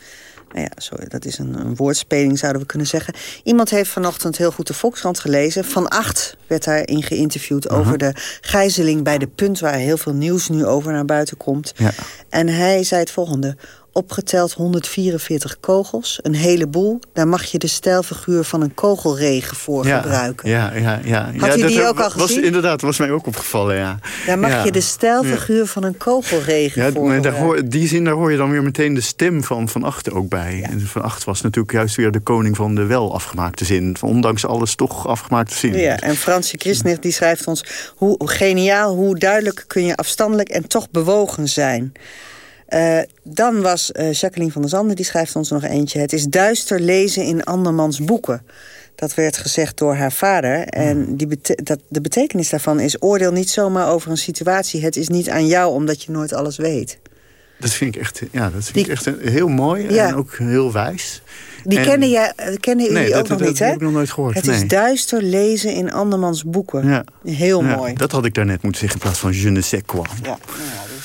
Speaker 8: Nou ja, sorry, dat is een, een woordspeling, zouden we kunnen zeggen. Iemand heeft vanochtend heel goed de Volkskrant gelezen. Van Acht werd daarin geïnterviewd over de gijzeling bij de punt... waar heel veel nieuws nu over naar buiten komt.
Speaker 9: Ja.
Speaker 8: En hij zei het volgende. Opgeteld 144 kogels, een heleboel. Daar mag je de stijlfiguur van een kogelregen voor
Speaker 9: Ja,
Speaker 8: gebruiken.
Speaker 9: Ja, ja, ja.
Speaker 8: Had
Speaker 9: ja,
Speaker 8: u die ook al
Speaker 9: was,
Speaker 8: gezien?
Speaker 9: Inderdaad, was mij ook opgevallen, ja.
Speaker 8: Daar mag
Speaker 9: Ja.
Speaker 8: je de stijlfiguur van een kogelregen
Speaker 9: Ja,
Speaker 8: voor
Speaker 9: maar daar hoor, die zin, daar hoor je dan weer meteen de stem van Van Acht ook bij. En Van Acht was natuurlijk juist weer de koning van de wel afgemaakte zin. Van Ondanks alles toch afgemaakte zin.
Speaker 8: Ja, en Fransje Christner die schrijft ons... Hoe geniaal, hoe duidelijk kun je afstandelijk en toch bewogen zijn. Eh, dan was eh, Jacqueline van der Zanden, die schrijft ons nog eentje... Het is duister lezen in andermans boeken. Dat werd gezegd door haar vader. En die bete- dat, de betekenis daarvan is... oordeel niet zomaar over een situatie. Het is niet aan jou, omdat je nooit alles weet.
Speaker 9: Dat vind ik echt, ja, dat vind
Speaker 8: Die-
Speaker 9: ik echt een- heel mooi
Speaker 8: Ja.
Speaker 9: en ook heel wijs.
Speaker 8: Die
Speaker 9: En-
Speaker 8: kennen, jij, eh, kennen jullie
Speaker 9: Nee,
Speaker 8: ook
Speaker 9: dat-
Speaker 8: nog
Speaker 9: dat
Speaker 8: niet,
Speaker 9: heb
Speaker 8: hè?
Speaker 9: ik nog nooit gehoord,
Speaker 8: Het is duister lezen in andermans boeken.
Speaker 9: Ja.
Speaker 8: Heel
Speaker 9: Ja,
Speaker 8: mooi.
Speaker 9: Dat had ik daarnet moeten zeggen in plaats van je ne sais quoi.
Speaker 8: Ja,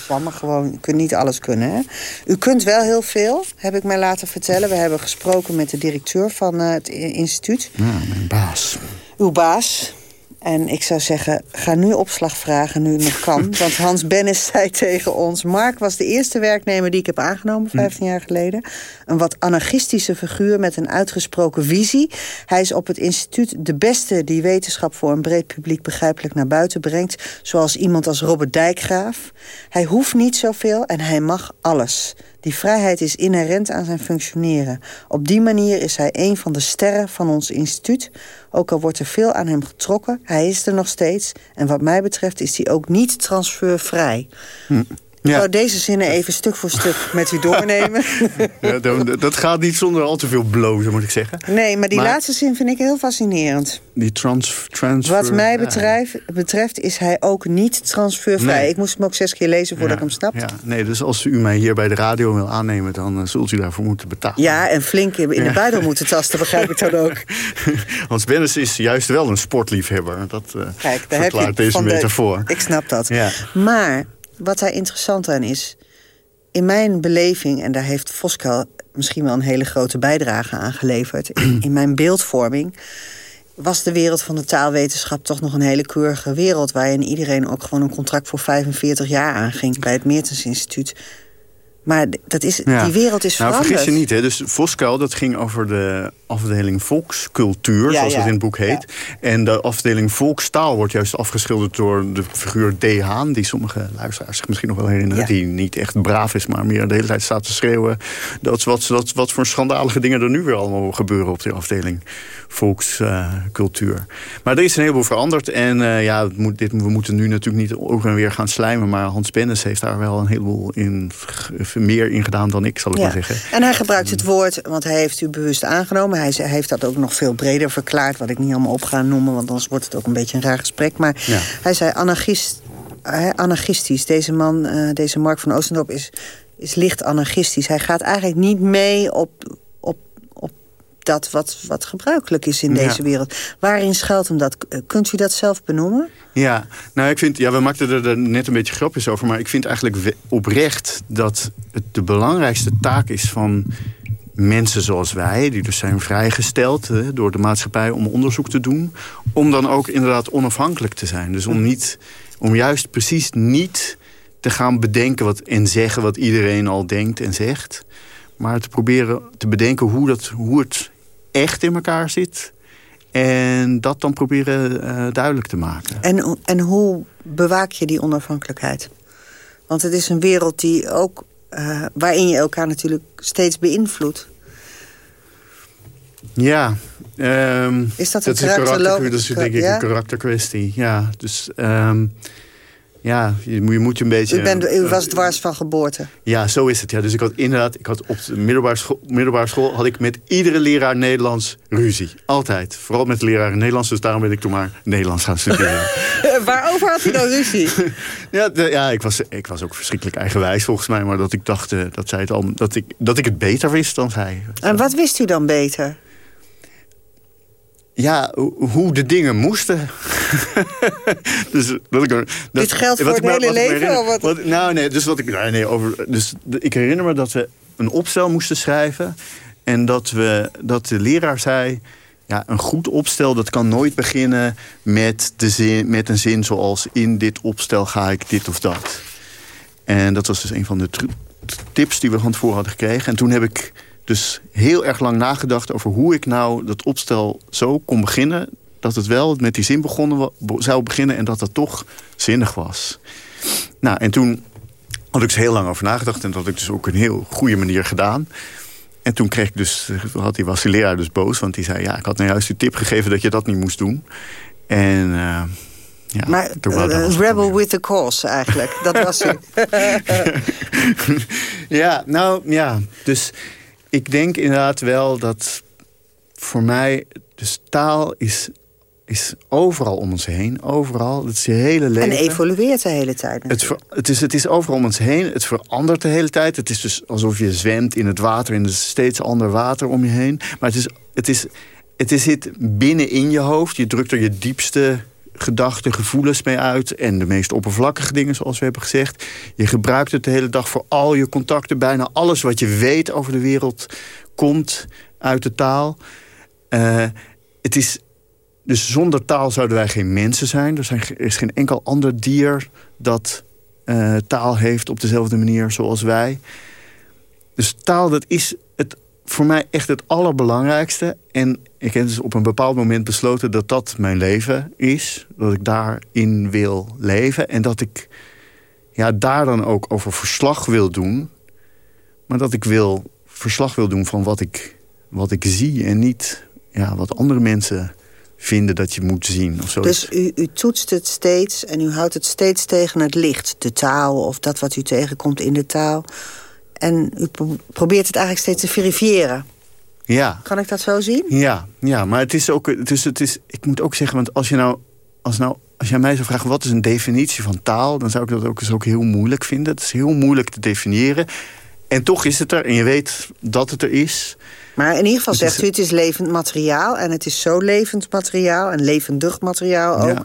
Speaker 8: jammer gewoon. U kunt niet alles kunnen, hè? U kunt wel heel veel, heb ik mij laten vertellen. We hebben gesproken met de directeur van eh, het instituut.
Speaker 9: Ja, mijn baas.
Speaker 8: Uw baas. En ik zou zeggen, ga nu opslag vragen, nu het nog kan. Want Hans Bennis zei tegen ons... Mark was de eerste werknemer die ik heb aangenomen, 15 jaar geleden. Een wat anarchistische figuur met een uitgesproken visie. Hij is op het instituut de beste die wetenschap... voor een breed publiek begrijpelijk naar buiten brengt. Zoals iemand als Robert Dijkgraaf. Hij hoeft niet zoveel en hij mag alles. Die vrijheid is inherent aan zijn functioneren. Op die manier is hij een van de sterren van ons instituut. Ook al wordt er veel aan hem getrokken, hij is er nog steeds. En wat mij betreft is hij ook niet transfervrij. Hm. Ik zou deze zinnen even stuk voor stuk met u doornemen.
Speaker 9: Ja, dat gaat niet zonder al te veel blozen, moet ik zeggen.
Speaker 8: Nee, maar die laatste zin vind ik heel fascinerend.
Speaker 9: Die trans transfer...
Speaker 8: Wat mij betreft, betreft is hij ook niet transfervrij. Ik moest hem ook zes keer lezen voordat ik hem snapte. Ja.
Speaker 9: Nee, dus als u mij hier bij de radio wil aannemen... dan uh, zult u daarvoor moeten betalen.
Speaker 8: Ja, en flink in de buidel moeten tasten, begrijp ik dan ook.
Speaker 9: Hans Bennis is juist wel een sportliefhebber. Dat uh, Kijk, daar heb je deze metafoor.
Speaker 8: De... Ik snap dat. Maar wat daar interessant aan is... in mijn beleving, en daar heeft Voskel misschien wel een hele grote bijdrage aan geleverd... in, mijn beeldvorming was de wereld van de taalwetenschap toch nog een hele keurige wereld... waarin iedereen ook gewoon een contract voor 45 jaar aanging... bij het Meertens Instituut. Maar dat is, die wereld is nou, veranderd.
Speaker 9: vergis je niet, hè? dus Voskuil, dat ging over de afdeling volkscultuur, zoals het in het boek heet. En de afdeling volkstaal wordt juist afgeschilderd door de figuur D. Haan... die sommige luisteraars zich misschien nog wel herinneren... die niet echt braaf is, maar meer de hele tijd staat te schreeuwen... dat, wat, dat, wat voor schandalige dingen er nu weer allemaal gebeuren op die afdeling volkscultuur. maar er is een heleboel veranderd. En uh, ja, moet, dit, we moeten nu natuurlijk niet over en weer gaan slijmen. Maar Hans Bennis heeft daar wel een heleboel in, meer in gedaan dan ik, zal ik maar zeggen.
Speaker 8: En hij gebruikt het woord, want hij heeft u bewust aangenomen. Hij, heeft dat ook nog veel breder verklaard. Wat ik niet allemaal op ga noemen, want anders wordt het ook een beetje een raar gesprek. Maar hij zei anarchist, anarchistisch. Deze man, uh, deze Mark van Oostendorp is is licht anarchistisch. Hij gaat eigenlijk niet mee op, dat wat, wat gebruikelijk is in deze wereld. Waarin schuilt hem dat? Kunt u dat zelf benoemen?
Speaker 9: Ja, nou ik vind, ja, we maakten er net een beetje grapjes over... maar ik vind eigenlijk oprecht dat het de belangrijkste taak is van mensen zoals wij... die dus zijn vrijgesteld hè, door de maatschappij om onderzoek te doen... om dan ook inderdaad onafhankelijk te zijn. Dus om, niet, om juist precies niet te gaan bedenken wat, en zeggen wat iedereen al denkt en zegt... maar te proberen te bedenken hoe, dat, hoe het echt in elkaar zit. En dat dan proberen uh, duidelijk te maken.
Speaker 8: En, en hoe bewaak je die onafhankelijkheid? Want het is een wereld die ook, uh, waarin je elkaar natuurlijk steeds beïnvloedt.
Speaker 9: Ja. Um,
Speaker 8: is dat een dat karakter,
Speaker 9: dat is denk ik een karakterkwestie. Ja, dus... Um, ja, je, je moet je een beetje...
Speaker 8: U, bent, u was dwars van geboorte?
Speaker 9: Ja, zo is het. Ja. Dus ik had inderdaad, ik had op de middelbare school, middelbare school had ik met iedere leraar Nederlands ruzie. Altijd. Vooral met de leraar Nederlands, dus daarom ben ik toen maar Nederlands gaan studeren.
Speaker 8: Waarover had u dan ruzie?
Speaker 9: ja, ja ik, was, ik was ook verschrikkelijk eigenwijs volgens mij, maar dat ik dacht uh, dat, zij het al, dat, ik, dat ik het beter wist dan zij.
Speaker 8: En wat wist u dan beter?
Speaker 9: ja, hoe de dingen moesten. dus dat ik, dat,
Speaker 8: Dit geldt voor het hele leven? Wat? Wat,
Speaker 9: nou, nee, dus wat ik, nee, nee, over, dus ik herinner me dat we een opstel moesten schrijven. En dat, we, dat de leraar zei... Ja, een goed opstel dat kan nooit beginnen met, de zin, met een zin zoals... in dit opstel ga ik dit of dat. En dat was dus een van de tips die we van tevoren hadden gekregen. En toen heb ik dus heel erg lang nagedacht over hoe ik nou dat opstel zo kon beginnen... dat het wel met die zin begonnen zou beginnen en dat dat toch zinnig was. Nou, en toen had ik dus heel lang over nagedacht... en dat had ik dus ook een heel goede manier gedaan... En toen kreeg ik dus, had die was dus boos, want die zei: Ja, ik had nou juist de tip gegeven dat je dat niet moest doen. En uh, ja,
Speaker 8: maar uh, rebel with the cause eigenlijk, dat was u.
Speaker 9: ja, nou ja, dus ik denk inderdaad wel dat voor mij... dus taal is, is overal om ons heen. Overal. Het is je hele leven.
Speaker 8: En evolueert de hele tijd.
Speaker 9: Het, het, is, het is overal om ons heen. Het verandert de hele tijd. Het is dus alsof je zwemt in het water. Er is steeds ander water om je heen. Maar het, is, het, is, het zit binnen in je hoofd. Je drukt er je diepste gedachten, gevoelens mee uit. En de meest oppervlakkige dingen, zoals we hebben gezegd. Je gebruikt het de hele dag voor al je contacten. Bijna alles wat je weet over de wereld komt uit de taal. Uh, het is dus zonder taal zouden wij geen mensen zijn. Er, zijn, is geen enkel ander dier dat uh, taal heeft op dezelfde manier zoals wij. Dus taal, dat is het, voor mij echt het allerbelangrijkste. En ik heb dus op een bepaald moment besloten dat dat mijn leven is. Dat ik daarin wil leven. En dat ik ja, daar dan ook over verslag wil doen. Maar dat ik wil verslag wil doen van wat ik, wat ik zie. En niet ja, wat andere mensen vinden dat je moet zien. Of.
Speaker 8: Dus u, u toetst het steeds en u houdt het steeds tegen het licht. De taal of dat wat u tegenkomt in de taal. En u probeert het eigenlijk steeds te verifiëren.
Speaker 9: Ja.
Speaker 8: Kan ik dat zo zien?
Speaker 9: Ja, ja maar het is ook. Dus het is, ik moet ook zeggen, want als je nou. Als, nou, als jij mij zou vragen wat is een definitie van taal, dan zou ik dat ook eens ook heel moeilijk vinden. Het is heel moeilijk te definiëren. En toch is het er en je weet dat het er is.
Speaker 8: Maar in ieder geval zegt u, het is levend materiaal. En het is zo levend materiaal en levendig materiaal ook...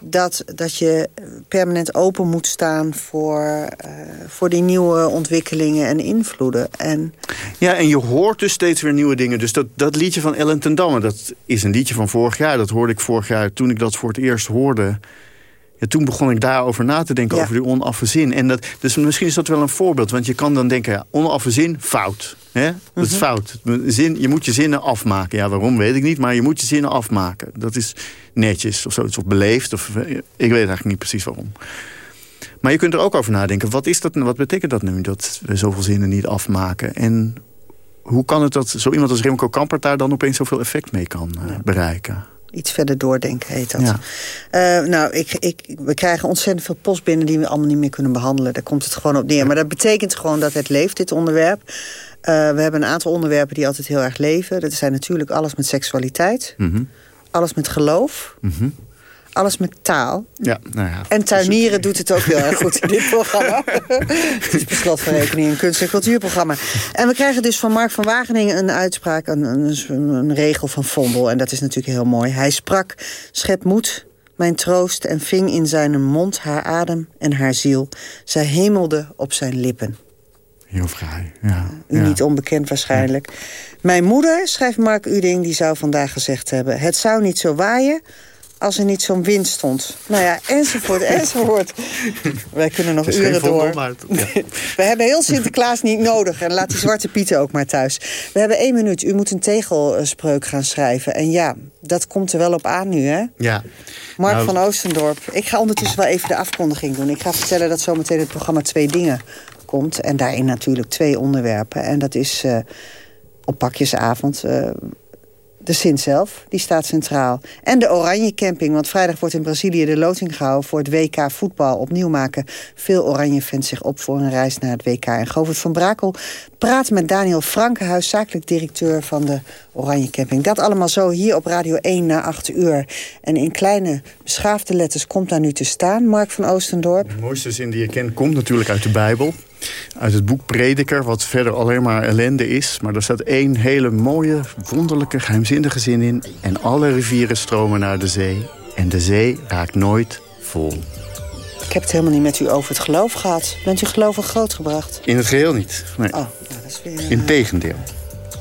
Speaker 8: Dat, dat je permanent open moet staan voor, uh, voor die nieuwe ontwikkelingen en invloeden. En...
Speaker 9: Ja, en je hoort dus steeds weer nieuwe dingen. Dus dat, dat liedje van Ellen ten Damme, dat is een liedje van vorig jaar. Dat hoorde ik vorig jaar toen ik dat voor het eerst hoorde ja, toen begon ik daarover na te denken, over die onaffe zin. En dat, dus misschien is dat wel een voorbeeld. Want je kan dan denken, ja, onaffe zin, fout. Hè? Dat is mhm. fout. Zin, je moet je zinnen afmaken. Ja, waarom weet ik niet, maar je moet je zinnen afmaken. Dat is netjes of zoiets, of beleefd. Of, eh, ik weet eigenlijk niet precies waarom. Maar je kunt er ook over nadenken. Wat, is dat, wat betekent dat nu, dat we zoveel zinnen niet afmaken? En hoe kan het dat zo iemand als Remco Kampert... daar dan opeens zoveel effect mee kan uh, bereiken?
Speaker 8: Iets verder doordenken heet dat. Ja. Uh, nou, ik, ik, we krijgen ontzettend veel post binnen die we allemaal niet meer kunnen behandelen. Daar komt het gewoon op neer. Maar dat betekent gewoon dat het leeft, dit onderwerp. Uh, we hebben een aantal onderwerpen die altijd heel erg leven. Dat zijn natuurlijk alles met seksualiteit. Mm -hmm. Alles met geloof. Mm -hmm alles met taal.
Speaker 9: Ja, nou ja.
Speaker 8: En tuinieren doet het ook heel erg goed in dit programma. het is beslotverrekening een kunst- en cultuurprogramma. En we krijgen dus van Mark van Wageningen een uitspraak, een, een, een regel van Vondel. En dat is natuurlijk heel mooi. Hij sprak, schep moed, mijn troost en ving in zijn mond haar adem en haar ziel. Zij hemelde op zijn lippen.
Speaker 9: Heel fraai, ja.
Speaker 8: U niet onbekend waarschijnlijk. Mijn moeder, schrijft Mark Uding, die zou vandaag gezegd hebben... het zou niet zo waaien als er niet zo'n wind stond. Nou ja, enzovoort, enzovoort. Wij kunnen nog uren door. We hebben heel Sinterklaas niet nodig. En laat die Zwarte Pieten ook maar thuis. We hebben één minuut. U moet een tegelspreuk gaan schrijven. En ja, dat komt er wel op aan nu, hè?
Speaker 9: Ja.
Speaker 8: Mark nou, van Oostendorp. Ik ga ondertussen wel even de afkondiging doen. Ik ga vertellen dat zometeen het programma Twee Dingen komt. En daarin natuurlijk twee onderwerpen. En dat is uh, op pakjesavond... Uh, de Sint zelf, die staat centraal. En de Oranje Camping, want vrijdag wordt in Brazilië de loting gehouden... voor het WK voetbal. Opnieuw maken veel Oranje-fans zich op voor een reis naar het WK. En Govert van Brakel praat met Daniel Frankenhuis... zakelijk directeur van de Oranje Camping. Dat allemaal zo hier op Radio 1 na 8 uur. En in kleine beschaafde letters komt daar nu te staan, Mark van Oostendorp.
Speaker 9: De mooiste zin die je kent komt natuurlijk uit de Bijbel uit het boek Prediker, wat verder alleen maar ellende is. Maar er staat één hele mooie, wonderlijke, geheimzinnige zin in. En alle rivieren stromen naar de zee. En de zee raakt nooit vol.
Speaker 8: Ik heb het helemaal niet met u over het geloof gehad. Bent u gelovig grootgebracht?
Speaker 9: In het geheel niet, nee. Oh, nou, dat is weer, Integendeel.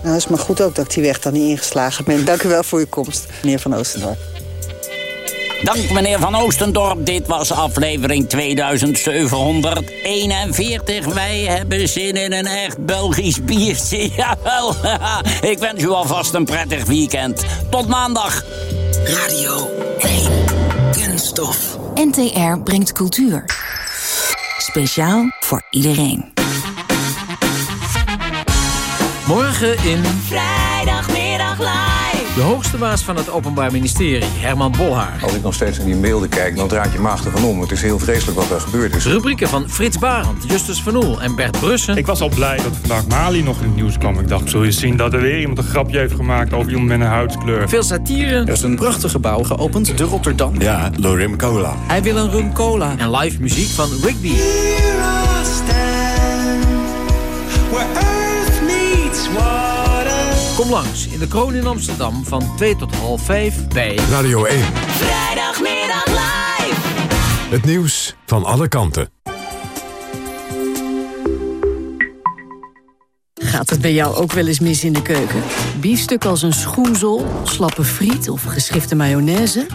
Speaker 8: Nou, is maar goed ook dat ik die weg dan niet ingeslagen ben. Dank u wel voor uw komst, meneer Van Oostendorp.
Speaker 7: Dank meneer Van Oostendorp. Dit was aflevering 2741. Wij hebben zin in een echt Belgisch biertje. Jawel. Ik wens u alvast een prettig weekend. Tot maandag.
Speaker 11: Radio 1. Kunststof. NTR brengt cultuur. Speciaal voor iedereen.
Speaker 14: Morgen in...
Speaker 15: Vrijdagmiddag live.
Speaker 14: De hoogste baas van het Openbaar Ministerie, Herman Bolhaar.
Speaker 16: Als ik nog steeds naar die beelden kijk, dan draait je maag ervan om. Het is heel vreselijk wat er gebeurd is.
Speaker 14: Rubrieken van Frits Barend, Justus Van Oel en Bert Brussen.
Speaker 17: Ik was al blij dat vandaag Mali nog in het nieuws kwam. Ik dacht, zul je zien dat er weer iemand een grapje heeft gemaakt over iemand met een huidskleur.
Speaker 14: Veel satire.
Speaker 18: Er is een prachtig gebouw geopend, de Rotterdam.
Speaker 19: Ja, Lorim Cola.
Speaker 14: Hij wil een rum cola. En live muziek van Rigby. Kom langs in de Kroon in Amsterdam van 2 tot half 5 bij
Speaker 6: Radio 1.
Speaker 15: Vrijdagmiddag live.
Speaker 6: Het nieuws van alle kanten.
Speaker 5: Gaat het bij jou ook wel eens mis in de keuken? Biefstuk als een schoenzol, slappe friet of geschifte mayonaise?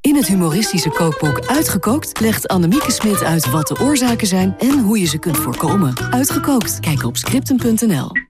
Speaker 5: In het humoristische kookboek Uitgekookt legt Annemieke Smit uit wat de oorzaken zijn en hoe je ze kunt voorkomen. Uitgekookt, kijk op scripten.nl.